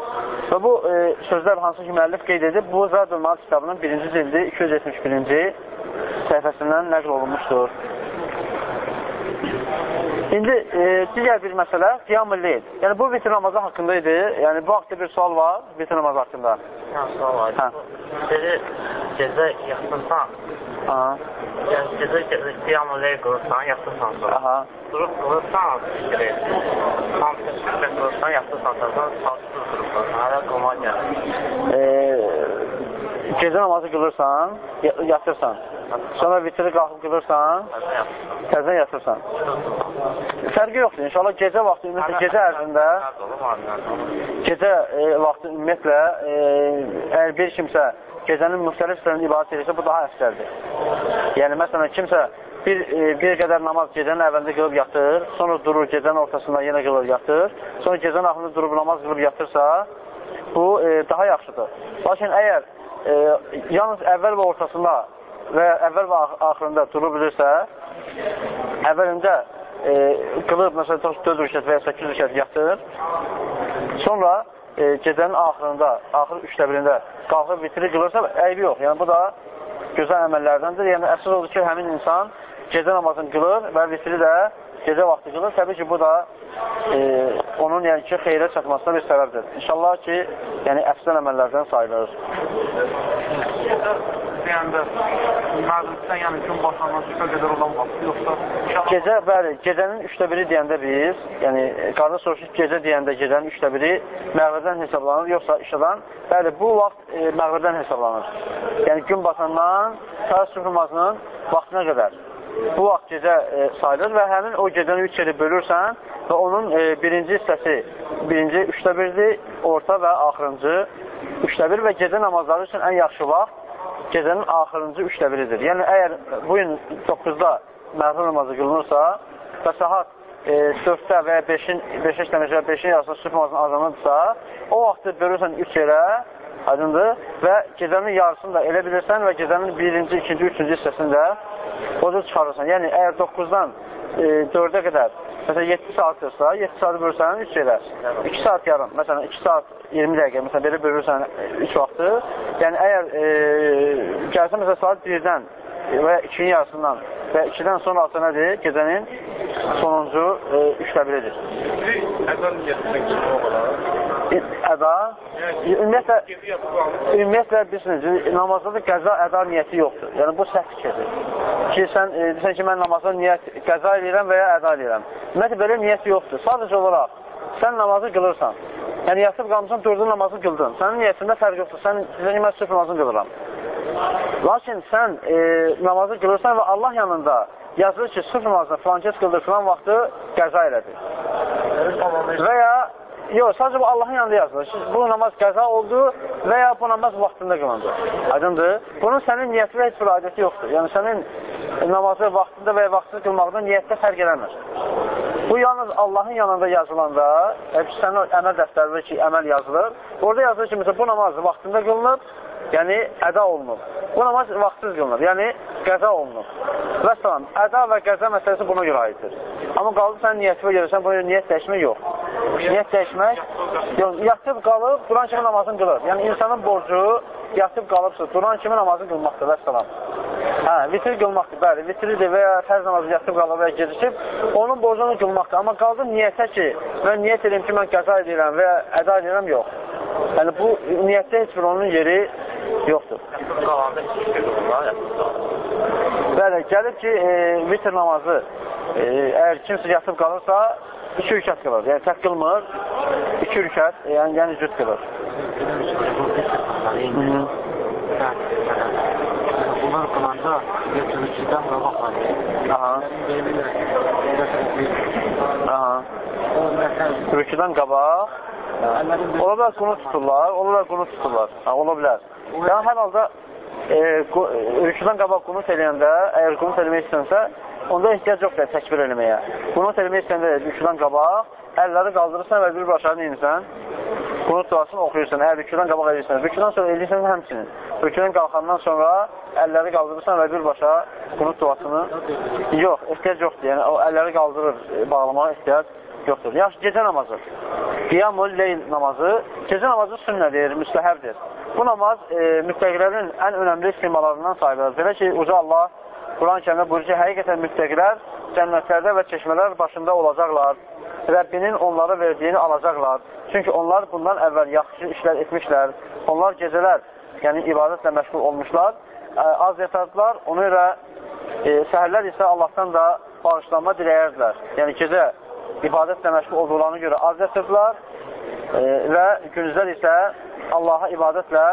Və bu e, sözlər hansı ki, müəllif qeyd edib, bu Zadul Mal kitabının birinci cildi 271-ci səhifəsindən nəql olunmuşdur. İndi e, digər bir məsələ qiyam-ı leyl. Yəni bu vitr namazı haqqında idi. Yəni bu haqda bir sual var vitr namazı haqqında. Hə, sual var. Hə. Gecə, gecə yatırsan. Aha. Yəni gecə, gecə qiyam-ı leyl qılırsan, yatırsan sonra. Aha. Durub qılırsan, fikir Tam fikir qılırsan, yatırsan sonra, saçsız qılırsan. Hələ qılma gəlir. E, gecə namazı qılırsan, yatırsan. Sonra vitri qalxıb qılırsan, təzən yatırsan. Fərqi yoxdur. İnşallah gecə vaxtı, ümumiyyətlə gecə ərzində gecə e, vaxtı ümumiyyətlə e, əgər bir kimsə gecənin müxtəlif sırrını ibadət edirsə, bu daha əfsərdir. Yəni, məsələn, kimsə bir, e, bir qədər namaz gecənin əvvəlində qılıb yatır, sonra durur gecənin ortasında yenə qılıb yatır, sonra gecənin axırında durub namaz qılıb yatırsa, bu e, daha yaxşıdır. Lakin əgər e, yalnız əvvəl və ortasında və əvvəl və axırında duru bilirsə, əvvəlində e, qılıb, məsələn, 4 rükət və ya 8 rükət yatır, sonra e, gecənin axırında, axır üçdə birində qalxıb vitri qılırsa, əybi yox. Yəni, bu da gözəl əməllərdəndir. Yəni, əsas olur ki, həmin insan gecə namazını qılır və vitri də gecə vaxtı qılır. Təbii ki, bu da e, onun yəni ki, xeyrə çatmasına bir səbəbdir. İnşallah ki, yəni əfsən əməllərdən sayılır deyəndə məruzdən, yəni gün batandan çıxa qədər olan vaxt, yoxsa Gecə, bəli, gecənin üçdə biri deyəndə biz, yəni qarda soruşur gecə deyəndə gecənin üçdə biri məğribdən hesablanır, yoxsa işadan, bəli, bu vaxt e, məğribdən hesablanır. Yəni gün batandan sübh namazının vaxtına qədər bu vaxt gecə e, sayılır və həmin o gecəni üç yeri bölürsən və onun e, birinci hissəsi birinci üçdə birdir, orta və axırıncı üçdə bir və gecə namazları üçün ən yaxşı vaxt gecənin axırıncı üçdə biridir. Yəni, əgər bugün 9-da məğrib namazı qılınırsa və saat e, 4-də və ya 5-in 5-ə işləməcə 5-in yarısında sübh namazının azanıdırsa, o vaxtı bölürsən 3 yerə, aydındır, və gecənin yarısını da elə bilirsən və gecənin birinci, ikinci, üçüncü hissəsini də o cür çıxarırsan. Yəni, əgər 9-dan e, 4-ə qədər, məsələn, 7 saatdırsa, 7 saatı bölürsən 3 yerə, 2 saat yarım, məsələn, 2 saat 20 dəqiqə, məsələn, belə bölürsən 3 vaxtı, yəni əgər e, gəlsə, məsələn, saat 1-dən və ya 2-nin yarısından və 2-dən sonra atı nədir? Gecənin sonuncu e, üçdə biridir. əzan niyyətindən çıxmaq olar? Əda, ümumiyyətlə, ümumiyyətlə, bilirsiniz, namazda da qəza əda niyyəti yoxdur. Yəni, bu səhv fikirdir. Ki, sən e, desən ki, mən namazda niyyət qəza edirəm və ya əda edirəm. Ümumiyyətlə, belə niyyət yoxdur. Sadəcə olaraq, sən namazı qılırsan. Yəni, yatıb qalmışsan, dördün namazı qıldın. Sənin niyyətində fərq yoxdur. Sən, desən ki, mən sübh namazını qılıram. Lakin sən e, namazı qılırsan və Allah yanında yazılır ki, sübh namazını filan kəs qıldır, filan vaxtı qəza elədi. Və ya Yox, sadəcə bu Allahın yanında yazılır. Bu namaz qəza oldu və ya bu namaz vaxtında qılındı. Aydındır? Bunun sənin niyyətində heç bir adəti yoxdur. Yəni sənin namazı vaxtında və ya vaxtsız qılmaqda niyyətdə fərq eləmir. Bu yalnız Allahın yanında yazılanda, sənin əməl dəftərində ki, əməl yazılır. Orada yazılır ki, məsələn, bu namaz vaxtında qılınıb yəni əda olunub. Bu namaz vaxtsız qılınır, yəni qəza olunub. Və salam, əda və qəza məsələsi buna görə aiddir. Amma qaldı sən niyyətivə görürsən, buna niyyət dəyişmək yox. Niyyət dəyişmək, yox, yatıb qalıb, duran kimi namazını qılır. Yəni insanın borcu yatıb qalıbsınız, duran kimi namazını qılmaqdır, və salam. Hə, vitr qılmaqdır, bəli, vitridir və ya fərz namazı yatıb qalıb və ya gecikib, onun borcunu qılmaqdır. Amma qaldı niyyətə ki, mən niyyət edirəm ki, mən qəza edirəm və ya əda edirəm, yox. Yəni, bu niyyətdə heç bir onun yeri yoxdur. Qalanda bir qılmır, Bəli, gəlib ki, e, vitr namazı, e, əgər kimsə yatıb qalırsa, iki rükət qılır. Yəni, tək qılmır, iki rükət, yəni, yəni cüt qılır. Hı -hı. Bunlar qılanda götürücüdən qabaq var. Aha. Aha. Rüküdən qabaq. Ola bilər qunu tuturlar, ola bilər qunu tuturlar. Ha, ola bilər. Yəni, hər halda e, rüküdən qabaq qunut eləyəndə, əgər qunut eləmək istənsə, onda ehtiyac yoxdur təkbir eləməyə. Qunut eləmək istəndə rüküdən qabaq, əlləri qaldırırsan və bir başarını insən, qunut duasını oxuyursan, əgər rüküdən qabaq edirsən, rüküdən sonra eləyirsən həmçinin. Rüküdən qalxandan sonra əlləri qaldırırsan və birbaşa qunut duasını yox, ehtiyac yoxdur. Yəni, o əlləri qaldırır, bağlamağa ehtiyac yoxdur. Yaxşı, gecə namazı. Qiyamul leyl namazı. Gecə namazı sünnədir, müstəhəbdir. Bu namaz e, müttəqilərin ən önəmli istimalarından sayılır. Belə ki, Uca Allah Quran-ı kərimdə buyurur ki, həqiqətən müttəqilər cənnətlərdə və çeşmələr başında olacaqlar. Rəbbinin onlara verdiyini alacaqlar. Çünki onlar bundan əvvəl yaxşı işlər etmişlər. Onlar gecələr, yəni ibadətlə məşğul olmuşlar. Ə, az yatardılar, onu ilə e, səhərlər isə Allahdan da bağışlanma diləyərdilər. Yəni gecə ibadətlə məşğul olduqlarına görə az yatırdılar e, və gündüzlər isə Allaha ibadətlə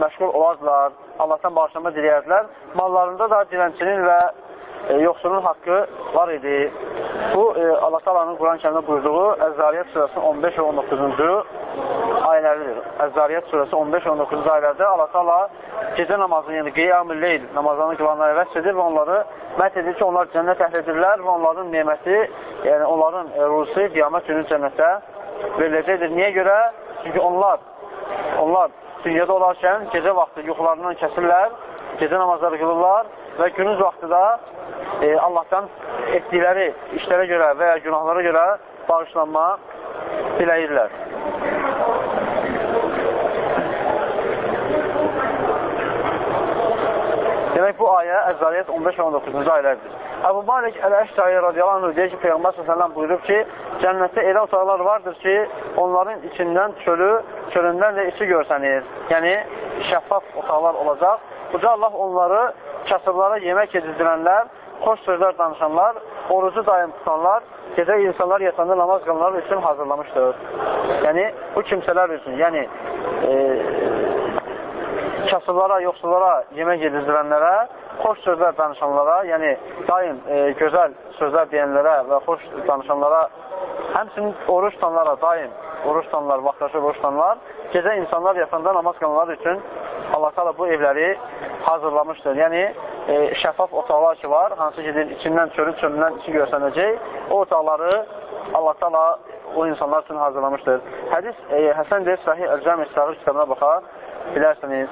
məşğul olardılar, Allahdan bağışlanma diləyərdilər. Mallarında da dilənçinin və e, yoxsulun haqqı var idi. Bu, e, Allah talanın Quran kəmdə buyurduğu Əzzariyyət surəsinin 15 və 19-cu ayələridir. Əzzariyyət surəsi 15 və 19-cu ayələrdə Allah tala gecə namazını, yəni qiyam-ı leyl namazlarını qılanları vəs edir və onları mət edir ki, onlar cənnət əhlidirlər və onların neməti, yəni onların e, rusi qiyamət günü cənnətə veriləcəkdir. Niyə görə? Çünki onlar onlar dünyada olarkən gecə vaxtı yuxularından kəsirlər, gecə namazları qılırlar və günüz vaxtı da e, Allahdan etdikləri işlərə görə və ya günahlara görə bağışlanma diləyirlər. Demək, bu ayə Əzzariyyət 15 və 19-cu ayələrdir. Əbu Malik Əl-Əştəyi radiyallahu anh deyir ki, Peyğəmbər s.ə.v buyurub ki, cənnətdə elə otaqlar vardır ki, onların içindən çölü, çölündən də içi görsənir. Yəni, şəffaf otaqlar olacaq. Uca Allah onları kasıblara yemək yedirdirənlər, xoş sözlər danışanlar, orucu daim tutanlar, gecə insanlar yatanda namaz qılınlar üçün hazırlamışdır. Yəni, bu kimsələr üçün, yəni, e, kasıblara, yoxsullara yemək yedirdirənlərə, xoş sözlər danışanlara, yəni daim e, gözəl sözlər deyənlərə və xoş danışanlara, həmçinin oruç tutanlara, daim oruç tutanlar, vaxtaşı oruç tutanlar, gecə insanlar yatanda namaz qılanlar üçün Allah təala bu evləri hazırlamışdır. Yəni e, şəffaf otaqlar ki var, hansı ki içindən çölü çölündən içi görsənəcək, o otaqları Allah təala o insanlar üçün hazırlamışdır. Hədis e, Həsən deyir, Sahih Əl-Cəmi Sağır kitabına baxar, bilərsiniz.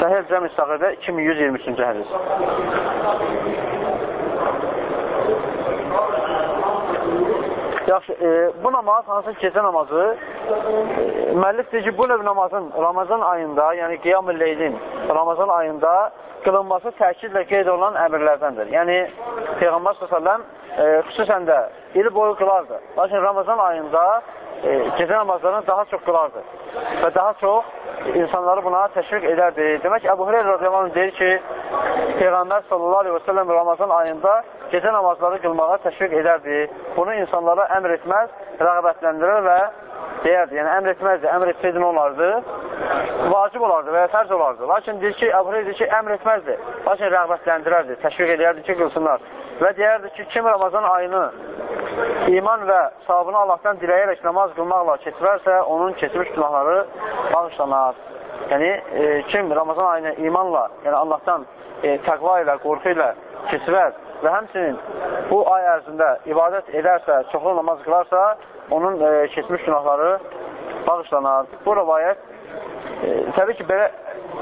Səhih Cəmi Sağırda 2123-cü hədis. Yaxşı, e, bu namaz, hansı gecə namazı, müəllif deyir ki, bu növ namazın Ramazan ayında, yəni qiyam-ı leylin Ramazan ayında qılınması təkidlə qeyd olunan əmirlərdəndir. Yəni, Peyğəmbər s.ə.v e, xüsusən də ili boyu qılardı. Lakin Ramazan ayında e, gecə namazlarını daha çox qılardı və daha çox insanları buna təşviq edərdi. Demək, Əbu Hüreyr radiyallahu deyir ki, Peyğəmbər səlləm Ramazan ayında gecə namazları qılmağa təşviq edərdi. Bunu insanlara əmr etməz, rəğbətləndirir və deyərdi. Yəni, əmr etməzdi. Əmr etsəydi nə olardı? Vacib olardı və ya fərz olardı. Lakin deyir ki, Əbu Hüreyr deyir ki, əmr etməzdi. Lakin rəğbətləndirərdi, təşviq edərdi ki, qılsınlar. Və deyərdi ki, kim Ramazan ayını iman və savabını Allahdan diləyərək namaz qılmaqla keçirərsə, onun keçmiş günahları bağışlanar. Yəni, e, kim Ramazan ayını imanla, yəni Allahdan e, təqva ilə, qorxu ilə keçirər və həmçinin bu ay ərzində ibadət edərsə, çoxlu namaz qılarsa, onun e, keçmiş günahları bağışlanar. Bu rəvayət e, təbii ki, belə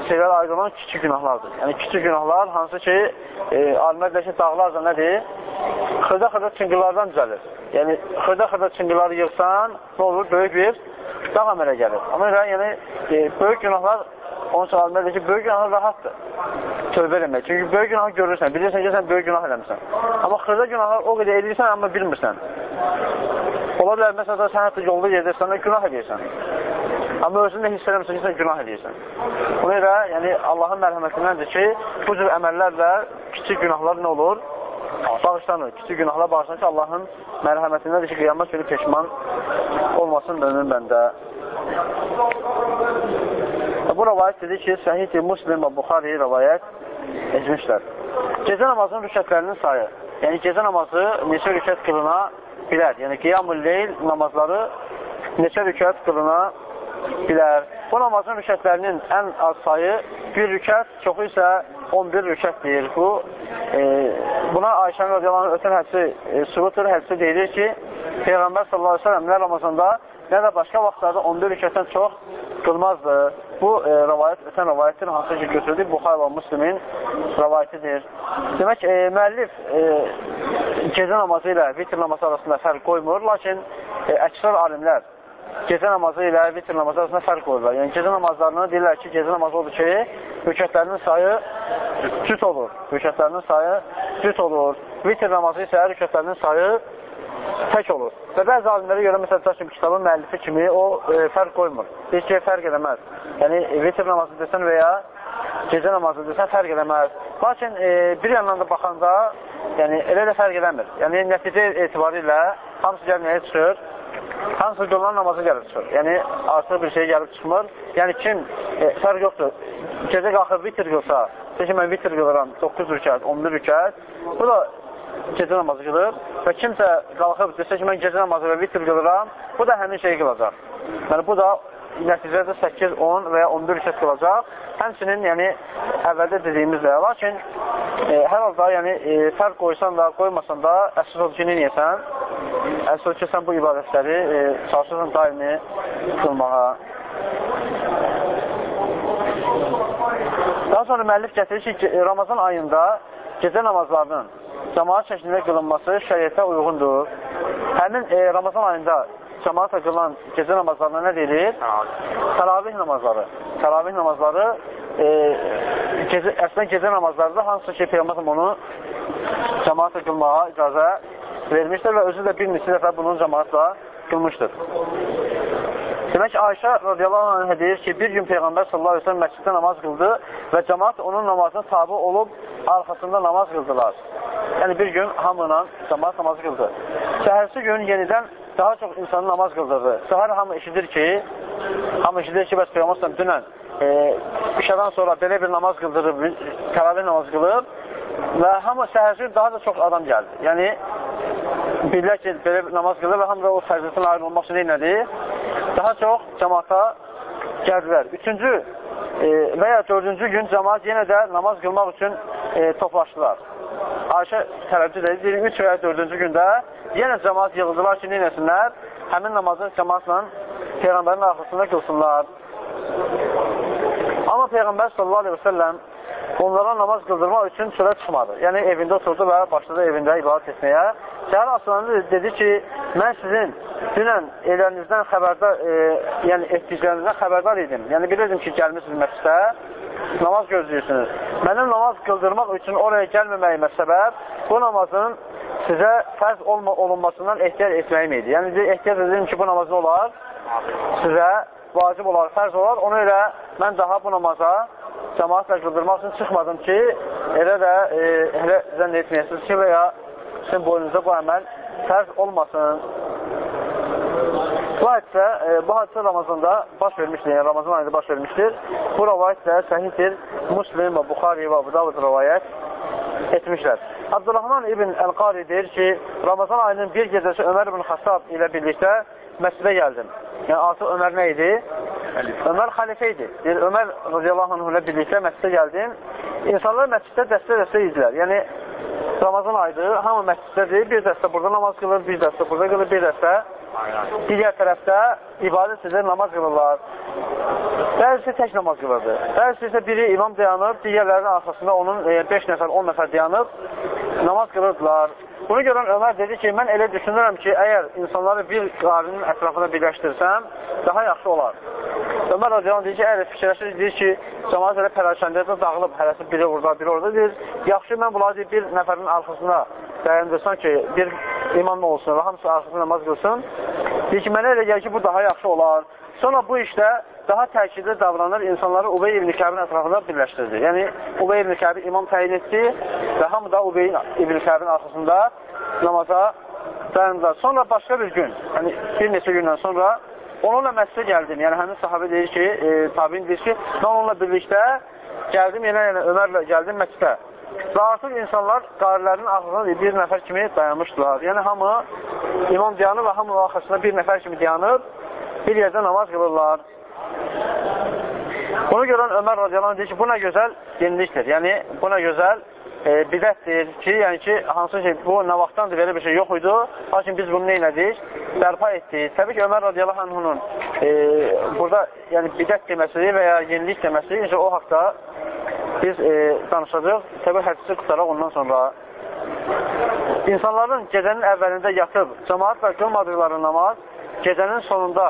şeylər aid olan kiçik günahlardır. Yəni, kiçik günahlar hansı ki, e, alimlər də ki, dağlarca nədir? Xırda-xırda çıngılardan düzəlir. Yəni, xırda-xırda çıngıları yığsan, nə olur? Böyük bir dağ əmələ gəlir. Amma yəni, e, böyük günahlar Onun üçün alimlər ki, böyük günahlar rahatdır. Tövbə eləmək. Çünki böyük günahı görürsən, bilirsən ki, sən böyük günah eləmirsən. Amma xırda günahlar o qədər edirsən, amma bilmirsən. Ola bilər, məsələn, sən hətta yolda gedirsən də günah edirsən. Amma özünü də hiss eləmirsən ki, sən günah edirsən. Ona görə, yəni, Allahın mərhəmətindəndir ki, bu cür əməllərlə kiçik günahlar nə olur? Bağışlanır. Kiçik günahlar bağışlanır ki, Allahın mərhəmətindəndir ki, qiyamət günü peşman olmasın dönün bəndə. Bu rəvayət dedi ki, Səhih-i Muslim və Buxari rəvayət etmişlər. Gecə namazının rükətlərinin sayı. Yəni, gecə namazı neçə rükət qılına bilər. Yəni, qiyam-ül leyl namazları neçə rükət qılına bilər. Bu namazın rükətlərinin ən az sayı bir rükət, çoxu isə 11 rükət deyir. Bu, e, buna Ayşənin radiyalarının ötən hədsi e, surutur, hədsi deyilir ki, Peyğəmbər sallallahu aleyhi ve sellem nə Ramazanda, nə də başqa vaxtlarda 11 rükətdən çox qılmazdı. Bu e, rəvayət, ötən rəvayətdir, hansı ki götürdük, Buxar və Müslimin rəvayətidir. Demək, e, müəllif e, gecə namazı ilə vitr namazı arasında fərq qoymur, lakin e, əksər alimlər gecə namazı ilə vitr namazı arasında fərq qoyurlar. Yəni, gecə namazlarını deyirlər ki, gecə namazı odur ki, rükətlərinin sayı cüt olur. Rükətlərinin sayı cüt olur. Vitr namazı isə rükətlərinin sayı tək olur. Və bəzi alimlərə görə, məsələn, Taşım kitabın müəllifi kimi o e, fərq qoymur. Deyir ki, fərq edəməz. Yəni, vitr namazı desən və ya gecə namazı desən fərq edəməz. Lakin e, bir yandan da baxanda, yəni, elə də fərq edəmir. Yəni, nəticə etibarı ilə hamısı gəlməyə çıxır, hamısı qılınan namazı gəlib çıxır. Yəni, artıq bir şey gəlib çıxmır. Yəni, kim, e, fərq yoxdur. Gecə qalxıb vitr qılsa, ki, mən vitr qılıram 9 rükət, 11 rükət, bu da gecə namazı qılır və kimsə qalxıb desə ki, mən gecə namazı və vitr qılıram, bu da həmin şeyi qılacaq. Yəni, bu da nəticədə 8, 10 və ya 11 rükət qılacaq. Həmçinin, yəni, əvvəldə dediyimizlə, lakin e, hər halda, yəni, e, fərq qoysan da, qoymasan da, əsas odur ki, neyəsən? Odur ki, sən bu ibadətləri e, çalışırsan daimi qılmağa. Daha sonra müəllif gətirir ki, Ramazan ayında gecə namazlarının cəmaat şəklində qılınması şəriətə uyğundur. Həmin e, Ramazan ayında cəmaatla qılınan gecə namazlarına nə deyilir? Təravih namazları. Təravih namazları e, gecə, əslən gecə namazlarıdır, hansı ki, Peyğəmbər onu cəmaatla qılmağa icazə vermişdir və özü də bir neçə dəfə bunun cəmaatla qılmışdır. Demək ki, Ayşə radiyallahu anhə deyir ki, bir gün Peyğəmbər sallallahu aleyhi ve sellem məsciddə namaz qıldı və cəmaat onun namazına tabi olub arxasında namaz qıldılar. Yəni bir gün hamıyla cəmaat namazı qıldı. Səhərsi gün yenidən daha çox insanı namaz qıldırdı. Səhər hamı eşidir ki, hamı eşidir ki, bəs Peyğəmbər dünən e, işədən sonra belə bir namaz qıldırıb, təravih namaz qılıb və hamı səhərsi gün daha da çox adam gəldi. Yəni bilirlər ki, belə namaz qılır və hamı da o fəzilətin ayrılmaq üçün nədir? Daha çox cəmaata gəldilər. Üçüncü e, və ya dördüncü gün cəmaat yenə də namaz qılmaq üçün e, toplaşdılar. Ayşə tərəddüd edir, 3 və ya 4-cü gündə yenə cəmaat yığıldılar ki, neynəsinlər? Həmin namazı cəmaatla Peyğəmbərin arxasında qılsınlar. Amma Peyğəmbər sallallahu aleyhi və səlləm onlara namaz qıldırmaq üçün çölə çıxmadı. Yəni evində oturdu və başladı evində ibadət etməyə. Səhər aslanı dedi ki, mən sizin dünən evlərinizdən xəbərdar, e, yəni etdiklərinizdən xəbərdar idim. Yəni bilirdim ki, gəlmişsiniz məscidə, namaz gözləyirsiniz. Mənim namaz qıldırmaq üçün oraya gəlməməyimə səbəb bu namazın sizə fərz olma, olunmasından ehtiyat etməyim idi. Yəni ehtiyat edirəm ki, bu namaz olar? Sizə vacib olar, fərz olar. Ona görə mən daha bu namaza cəmaatla qıldırmaq üçün çıxmadım ki, elə də e, elə zənn etməyəsiniz ki, və ya sizin boynunuzda bu əməl fərz olmasın. Bu hadisə, e, bu hadisə Ramazanda baş vermişdir, yəni Ramazan ayında baş vermişdir. Bu rəvayət də səhihdir, Muslim və Buxari və Abu Davud rəvayət etmişlər. Abdurrahman ibn Əl-Qari deyir ki, Ramazan ayının bir gecəsi Ömər ibn Xasab ilə birlikdə məscidə gəldim. Yəni, artıq Ömər nə idi? Ömər xəlifə idi. Deyir, Ömər radiyallahu anh ilə birlikdə məscidə gəldim. İnsanlar məsciddə dəstə-dəstə idilər. Yəni, Ramazan aydır, hamı məsciddədir, bir dəstə burada namaz qılır, bir dəstə burada qılır, bir dəstə digər tərəfdə ibadət edir, namaz qılırlar. Bəzisi tək namaz qılırdı. Bəzisi isə biri imam dayanıb, digərlərinin arxasında onun 5 e, nəfər, 10 nəfər dayanıb namaz qılırdılar. Bunu görən Ömər dedi ki, mən elə düşünürəm ki, əgər insanları bir qarinin ətrafına birləşdirsəm, daha yaxşı olar. Ömər Radiyalan deyir ki, əgər fikirləşir, deyir ki, cəmaat elə pərəşəndədə dağılıb, hərəsi biri orada, biri orada, deyir, yaxşı mən bunları deyir, bir nəfərin arxasına dayandırsam ki, bir imam olsun və hamısı arxasında namaz qılsın. Deyir ki, mənə elə gəlir ki, bu daha yaxşı olar. Sonra bu işdə daha təkidli davranır, insanları Ubey ibn Kəbin ətrafında birləşdirdi. Yəni, Ubey ibn Kəbi imam təyin etdi və hamı da Ubey ibn Kəbin arxasında namaza dayandılar. Sonra başqa bir gün, yəni bir neçə gündən sonra onunla məsələ gəldim. Yəni, həmin sahabi deyir ki, e, tabin deyir ki, mən onunla birlikdə gəldim, yenə yəni, Ömərlə gəldim məsələ. Və artıq insanlar qarilərin arxasında bir nəfər kimi dayanmışdılar. Yəni, hamı imam dayanır və hamı arxasında bir nəfər kimi dayanır bir yerdə namaz qılırlar. Bunu görən Ömər radiyalan deyir ki, bu nə gözəl yenilikdir. Yəni, bu nə gözəl e, bidətdir ki, yəni ki, hansı ki, bu nə vaxtdandır belə bir şey yox idi. Lakin biz bunu neylədik? Bərpa etdik. Təbii ki, Ömər radiyallahu anhunun e, burada yəni bidət deməsi və ya yenilik deməsi, incə o haqda biz e, danışacaq. Təbii hədisi qutaraq ondan sonra İnsanların gecənin əvvəlində yatıb, cəmaatla qılmadıqları namaz gecənin sonunda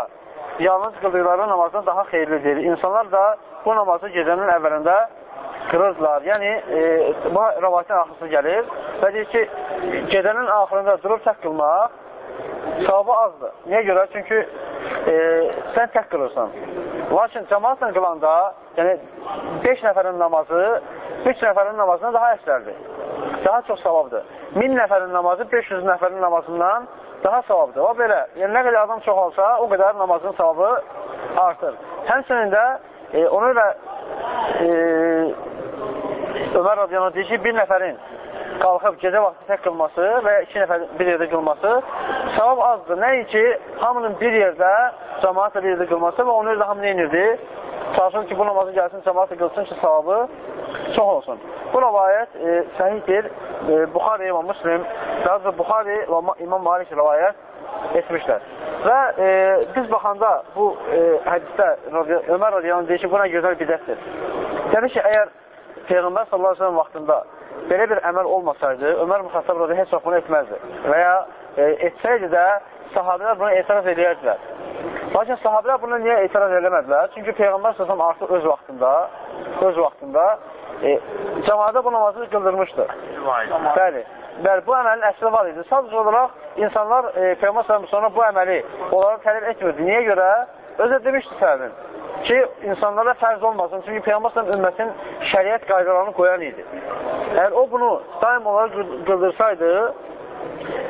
yalnız qıldıqları namazdan daha xeyirlidir. İnsanlar da bu namazı gecənin əvvəlində qırırdılar. Yəni, e, bu rəvatin axısı gəlir və deyir ki, gecənin axırında durub tək qılmaq savabı azdır. Niyə görə? Çünki e, sən tək qılırsan. Lakin cəmaatla qılanda, yəni 5 nəfərin namazı 3 nəfərin namazına daha əsərdir. Daha çox savabdır. 1000 nəfərin namazı 500 nəfərin namazından daha savabdır. O belə, yəni nə qədər adam çox olsa, o qədər namazın savabı artır. Həmçinin də e, onu da e, Ömər radiyana deyir ki, bir nəfərin qalxıb gecə vaxtı tək qılması və ya iki nəfər bir yerdə qılması savab azdır. Nəinki hamının bir yerdə cəmaatla bir yerdə qılması və onu da hamı neynirdi? Çalışın ki, bu namazı gəlsin, cəmaatla qılsın ki, savabı çox olsun. Bu rəvayət e, səhiddir. E, Buxari İmam Müslim, daha sonra Buxari və İmam Malik rəvayət etmişlər. Və e, biz baxanda bu e, hədisdə Ömər radiyallahu deyir ki, buna gözəl bidətdir. Demiş ki, əgər Peyğəmbər sallallahu aleyhi ve sellem vaxtında belə bir əməl olmasaydı, Ömər Müxəsəb radiyallahu heç vaxt bunu etməzdi. Və ya e, etsəydi də sahabilər buna etiraz edərdilər. Lakin sahabilər buna niyə etiraz eləmədilər? Çünki Peyğəmbər sallallahu artıq öz vaxtında, öz vaxtında e, cəmadə bu namazı qıldırmışdı. Bəli. Bəli, bu əməlin əsli var idi. Sadəcə olaraq insanlar e, Peyğəmbər sonra bu əməli onlara tələb etmirdi. Niyə görə? Özə demişdi səbəbin ki, insanlara fərz olmasın. Çünki Peyğəmbər ümmətin şəriət qaydalarını qoyan idi. Əgər o bunu daim olaraq qıldırsaydı,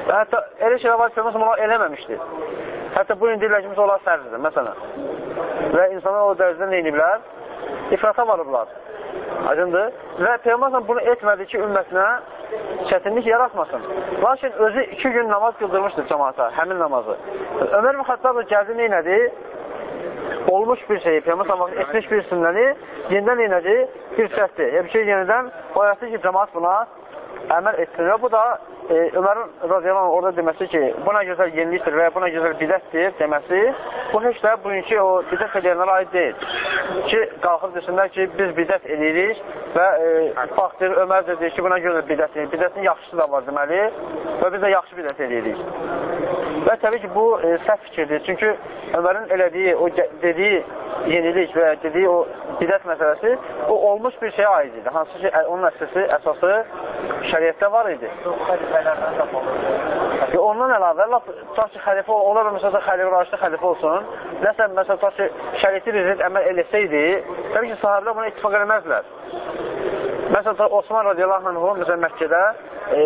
hətta elə şeylər var ki, onu eləməmişdi. Hətta bu gün deyirlər ki, onlar fərzdir, məsələn. Və insanlar o dərəcədə neyniblər? İfrata varıblar. Aydındır? Və Peyğəmbər bunu etmədi ki, ümmətinə çətinlik yaratmasın. Lakin özü iki gün namaz qıldırmışdı cəmaata, həmin namazı. Ömər bin Xattab da gəldi neynədi? Olmuş bir şeyi, Peyğəmbər etmiş bir sünnəni yenidən neynədi? Bir səhvdir. Ya bir şey yenidən oyatdı ki, cəmaat buna əməl etsin. Və bu da e, Ömərin radiyallahu orada deməsi ki, buna gözəl yenilikdir və ya buna gözəl bidətdir deməsi, bu heç də bugünkü o bidət edənlərə aid deyil. Ki, qalxıb desinlər ki, biz bidət edirik və e, baxdır, Ömər də deyir ki, buna gözəl bidət edir. Bidətin yaxşısı da var deməli və biz də yaxşı bidət edirik. Və təbii ki, bu e, səhv fikirdir. Çünki Ömərin elədiyi, o dediyi yenilik və dediyi o bidət məsələsi, o olmuş bir şeyə aid idi. Hansı ki, onun əsası, əsası şəriətdə var idi. Və ondan əlavə, tutaq ki, xəlifə, onlar da məsələn, xəlifə Raşid xəlifə olsun, nəsə, məsələn, tutaq ki, şəriəti rizət əməl eləsəydi, təbii ki, sahabilər buna ittifak eləməzlər. Məsələn, Osman radiyallahu anh, məsələn, Məkkədə e,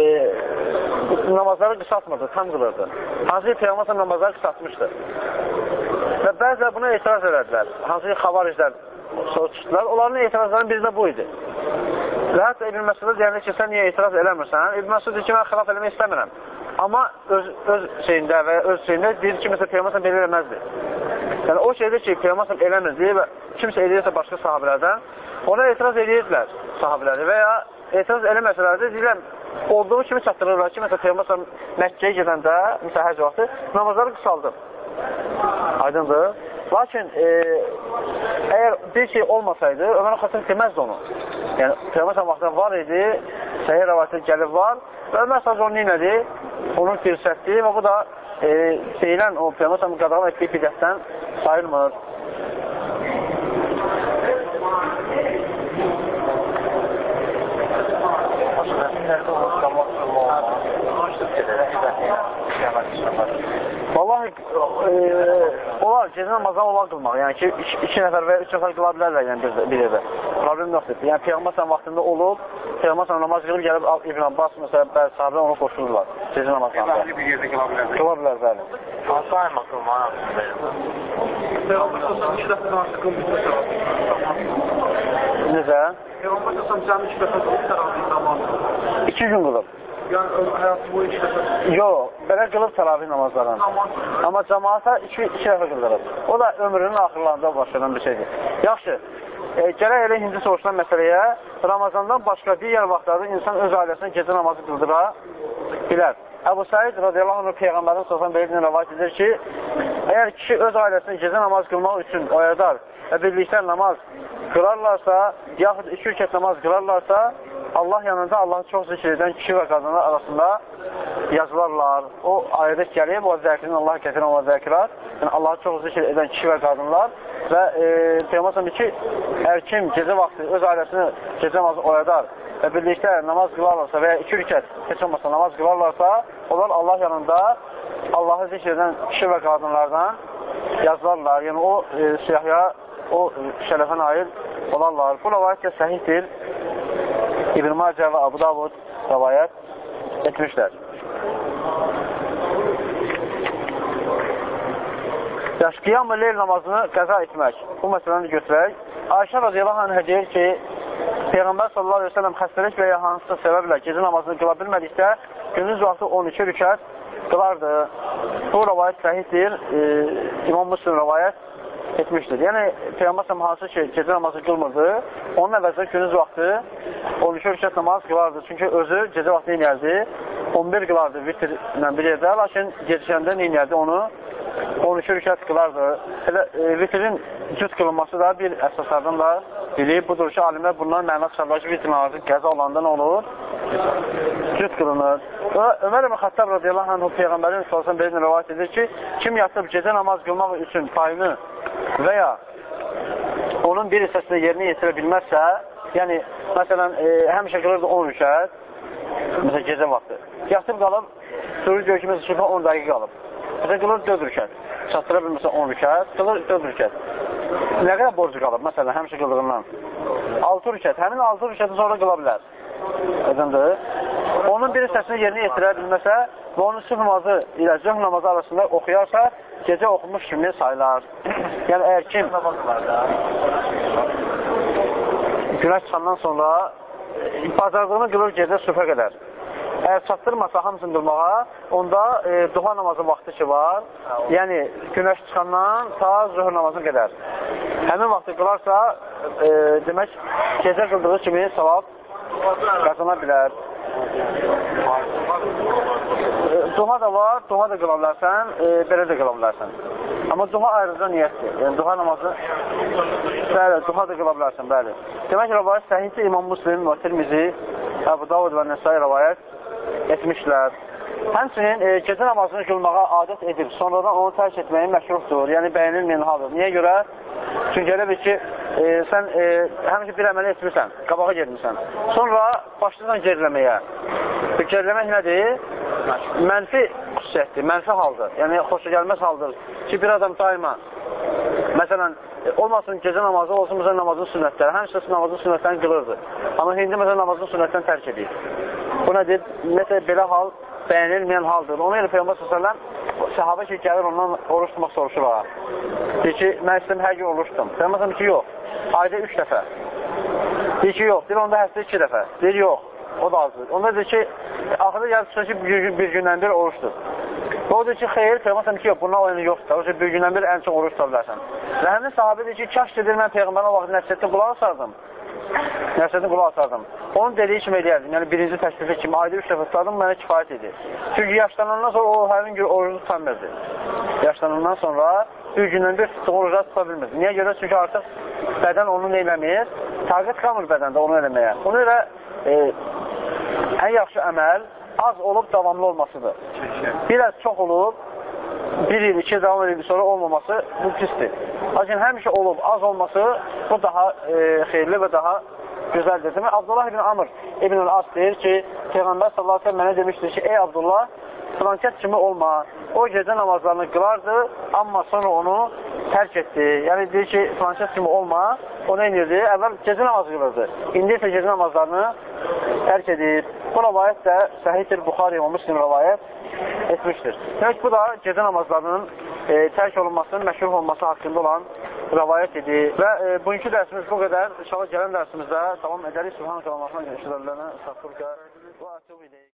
namazları qısaltmırdı, tam qılırdı. Hansı ki, Peyğəmbər namazları qısaltmışdı. Və bəzilər buna etiraz elədilər. Hansı ki, xavariclər soruşdular. Onların etirazlarının biri də bu idi. Və hətta İbn Məsudda deyəndə ki, sən niyə etiraz eləmirsən? İbn Məsud deyir ki, mən xilaf eləmək istəmirəm. Amma öz, öz şeyində və öz şeyində deyir ki, məsələn, Peyğəmbər belə eləməzdi. Yəni, o şeydir ki, Peyğəmbər eləmirdi və kimsə eləyirsə başqa sahabilərdən, ona etiraz edirdilər sahabiləri və ya etiraz eləməsələrdir, deyirəm, olduğu kimi çatdırırlar ki, məsələn, Peyğəmbər Məkkəyə gedəndə, məsələn, həc vaxtı namazları qısaldır. Aydındır. Lakin e, əgər bir şey olmasaydı, Ömər Xatib deməzdi onu. Yəni, Peyğəmbər vaxtında var idi, səhiyyə rəvayətdə gəlib var və Ömər sallam onu neynədi? Onu dirsətdi və bu da e, deyilən o Peyğəmbər qadağan etdiyi bidətdən sayılmır. Vallahi e, olar, gecə namazı olar qılmaq. Yəni ki, iki, iki nəfər və üç nəfər qıla bilərlər yəni bir, bir evdə. Problem yoxdur. Yəni Peyğəmbər sən vaxtında olub, Peyğəmbər sən namaz qılıb gəlib İbn Abbas məsələn, bəzi sahabə onu qoşulurlar. Gecə namazlarında. Əli bir yerdə qıla bilər. Qıla bilər, bəli. Hansı aymaq qılmağa Peyğəmbər sallallahu iki dəfə namaz qıldı. Necə? Peyğəmbər sallallahu cəmi iki dəfə qıldı təravih namazı. İki gün qılıb. Yəni öz həyatı iki dəfə Yox, belə qılıb təravih namazlarını. namaz Amma cəmaata iki, iki dəfə qıldırıb. O da ömrünün axırlarında başlanan bir şeydir. Yaxşı, e, gərək elə indi soruşulan məsələyə Ramazandan başqa digər vaxtlarda insan öz ailəsinə gecə namazı qıldıra bilər. Əbu Said radiyallahu anh Peyğəmbərin sosan belə rəvayət edir ki, əgər kişi öz ailəsinə gecə namaz qılmaq üçün oyadar və birlikdə namaz qılarlarsa, yaxud iki ülkət namaz qılarlarsa, Allah yanında Allahı çox zikr edən kişi və qadınlar arasında yazılarlar. O ayədə gəlib, o zəkirin Allah gətirən o zəkirat. Yəni Allahı çox zikr edən kişi və qadınlar və e, Peyğəmbər ki, hər kim gecə vaxtı öz ailəsini gecə namazı oyadar və birlikdə namaz qılarlarsa və ya iki rükət heç olmasa namaz qılarlarsa, onlar Allah yanında Allahı zikr edən kişi və qadınlardan yazılarlar. Yəni o e, siyahıya, o e, şərəfə nail olarlar. Bu rəvayət də səhihdir. İbn Macə və Abu Davud rəvayət etmişlər. Yaş, qiyam-ı leyl namazını qəza etmək. Bu məsələni götürək. Ayşə radiyallahu anhə deyir ki, Peyğəmbər sallallahu aleyhi ve sellem xəstəlik və ya hansısa səbəblə gecə namazını qıla bilmədikdə, gündüz vaxtı 12 rükət qılardı. Bu rəvayət səhiddir. E, İmam Müslim rəvayət etmişdir. Yəni, Peyğəmbər sallallahu hansı ki, gecə namazı qılmırdı, onun əvəzində gündüz vaxtı 12 rükət namaz qılardı. Çünki özü gecə vaxtı inərdi, 11 qılardı vitrlə bir yerdə, lakin gecikəndə inərdi onu 12 rükət qılardı. Elə e, vitrin cüt qılınması da bir əsaslardan da biri budur ki, alimlər bundan məna çıxarlar ki, vitrin artıq qəza olanda nə olur? Cüt qılınır. Və Ömər ibn Xattab radiyallahu anh Peyğəmbərin salsan belə rəvayət edir ki, kim yatıb gecə namaz qılmaq üçün payını və ya onun bir hissəsini yerinə yetirə bilməzsə, yəni, məsələn, e, həmişə qılırdı 10 rükət, məsələn, gecə vaxtı. Yatıb qalıb, durur gör ki, məsələn, şübhə 10 dəqiqə qalıb. Məsələn, qılır 4 rükət. Çatdıra bilmirsə 10 rükət, qılır 4 rükət. Nə qədər borcu qalıb, məsələn, həmişə qıldığından? 6 rükət. Həmin 6 rükəti sonra qıla bilər. Aydındır. Onun bir hissəsini yerinə yetirə bilməsə və onun sübh namazı ilə zöhr namazı arasında oxuyarsa, gecə oxumuş kimi sayılar. yəni, əgər kim günəş çıxandan sonra bacardığını qılır gecə sübhə qədər. Əgər çatdırmasa hamısını qılmağa, onda e, duha namazı vaxtı ki var, yəni günəş çıxandan ta zöhr namazına qədər. Həmin vaxtı qılarsa, e, demək, gecə qıldığı kimi savab qazana bilər. Duha da var, duha da qıla bilərsən, e, belə də qıla bilərsən. Amma duha ayrıca niyyətdir. Yəni, duha namazı, bəli, duha da qıla bilərsən, bəli. Demək rəvayət səhiyyə İmam Muslim və Tirmizi, Əbu Davud və Nəsai rəvayət etmişlər. Həmçinin e, gecə namazını qılmağa adət edib, sonradan onu tərk etməyi məkruhdur, yəni bəyənilməyən haldır. Niyə görə? Çünki elə bir ki, e, sən e, həmişə bir əməli etmirsən, qabağa getmirsən. Sonra başlayırsan geriləməyə. Bu geriləmək nədir? Mənfi xüsusiyyətdir, mənfi haldır. Yəni, xoşa gəlməz haldır ki, bir adam daima, məsələn, olmasın gecə namazı, olsun məsələn namazın sünnətləri. Həmçə namazın sünnətlərini qılırdı. Amma hindi məsələn namazın sünnətlərini tərk edir. Bu nədir? Məsələn, belə hal bəyənilməyən haldır. Ona görə Peyğəmbər s.ə.v səhabə ki, gəlir ondan oruç tutmaq soruşur ha. Deyir ki, mən istəyim hər gün oruç tutum. Peyğəmbər s.ə.v ki, yox. Ayda üç dəfə. Deyir ki, yox. Deyir, onda həftə iki dəfə. Deyir, yox. O da azdır. Onda deyir ki, axırda gəlib çıxır ki, bir, bir gündən bir oruçdur. O deyir ki, xeyr, Peyğəmbər ki, yox, bundan oyunu yoxdur. O bir gündən bir ən çox oruç tuta bilərsən. Və həmin sahabə deyir ki, kaş gedir, mən Peyğəmbərin o vaxt nəsiyyətdə qulaq asardım. Nəsiyyətini qulaq asardım. Onun dediyi kimi eləyərdim. Yəni birinci təklifi kimi ayda üç dəfə tutardım, mənə kifayət idi. Çünki yaşlanandan sonra o həmin gün orucu tutamırdı. Yaşlanandan sonra bir gündən bir tutduğu oruca tuta bilmirdi. Niyə görə? Çünki artıq bədən onu eləmir, taqət qalmır bədəndə onu eləməyə. Ona görə e, ən yaxşı əməl az olub davamlı olmasıdır. Biraz çox olub, bir il, iki davam edildi sonra olmaması bu pisdir. Lakin həmişə olub, az olması bu daha e, xeyirli və daha gözəldir. Demək, Abdullah ibn Amr ibn As deyir ki, Peyğəmbər sallallahu aleyhi mənə demişdir ki, ey Abdullah, filankət kimi olma. O gecə namazlarını qılardı, amma sonra onu tərk etdi. Yəni deyir ki, filankət kimi olma. O nə edirdi? Əvvəl gecə namazı qılırdı. İndi isə gecə namazlarını tərk edir. Bu rəvayət də səhiddir, Buxari və Müslim rəvayət etmişdir. Demək bu da gecə namazlarının e, tərk olunmasının məşhur olması haqqında olan rəvayət idi. Və e, bugünkü dərsimiz bu qədər. İnşallah gələn dərsimizdə davam edərik. Subhanə sağ və ətub edək.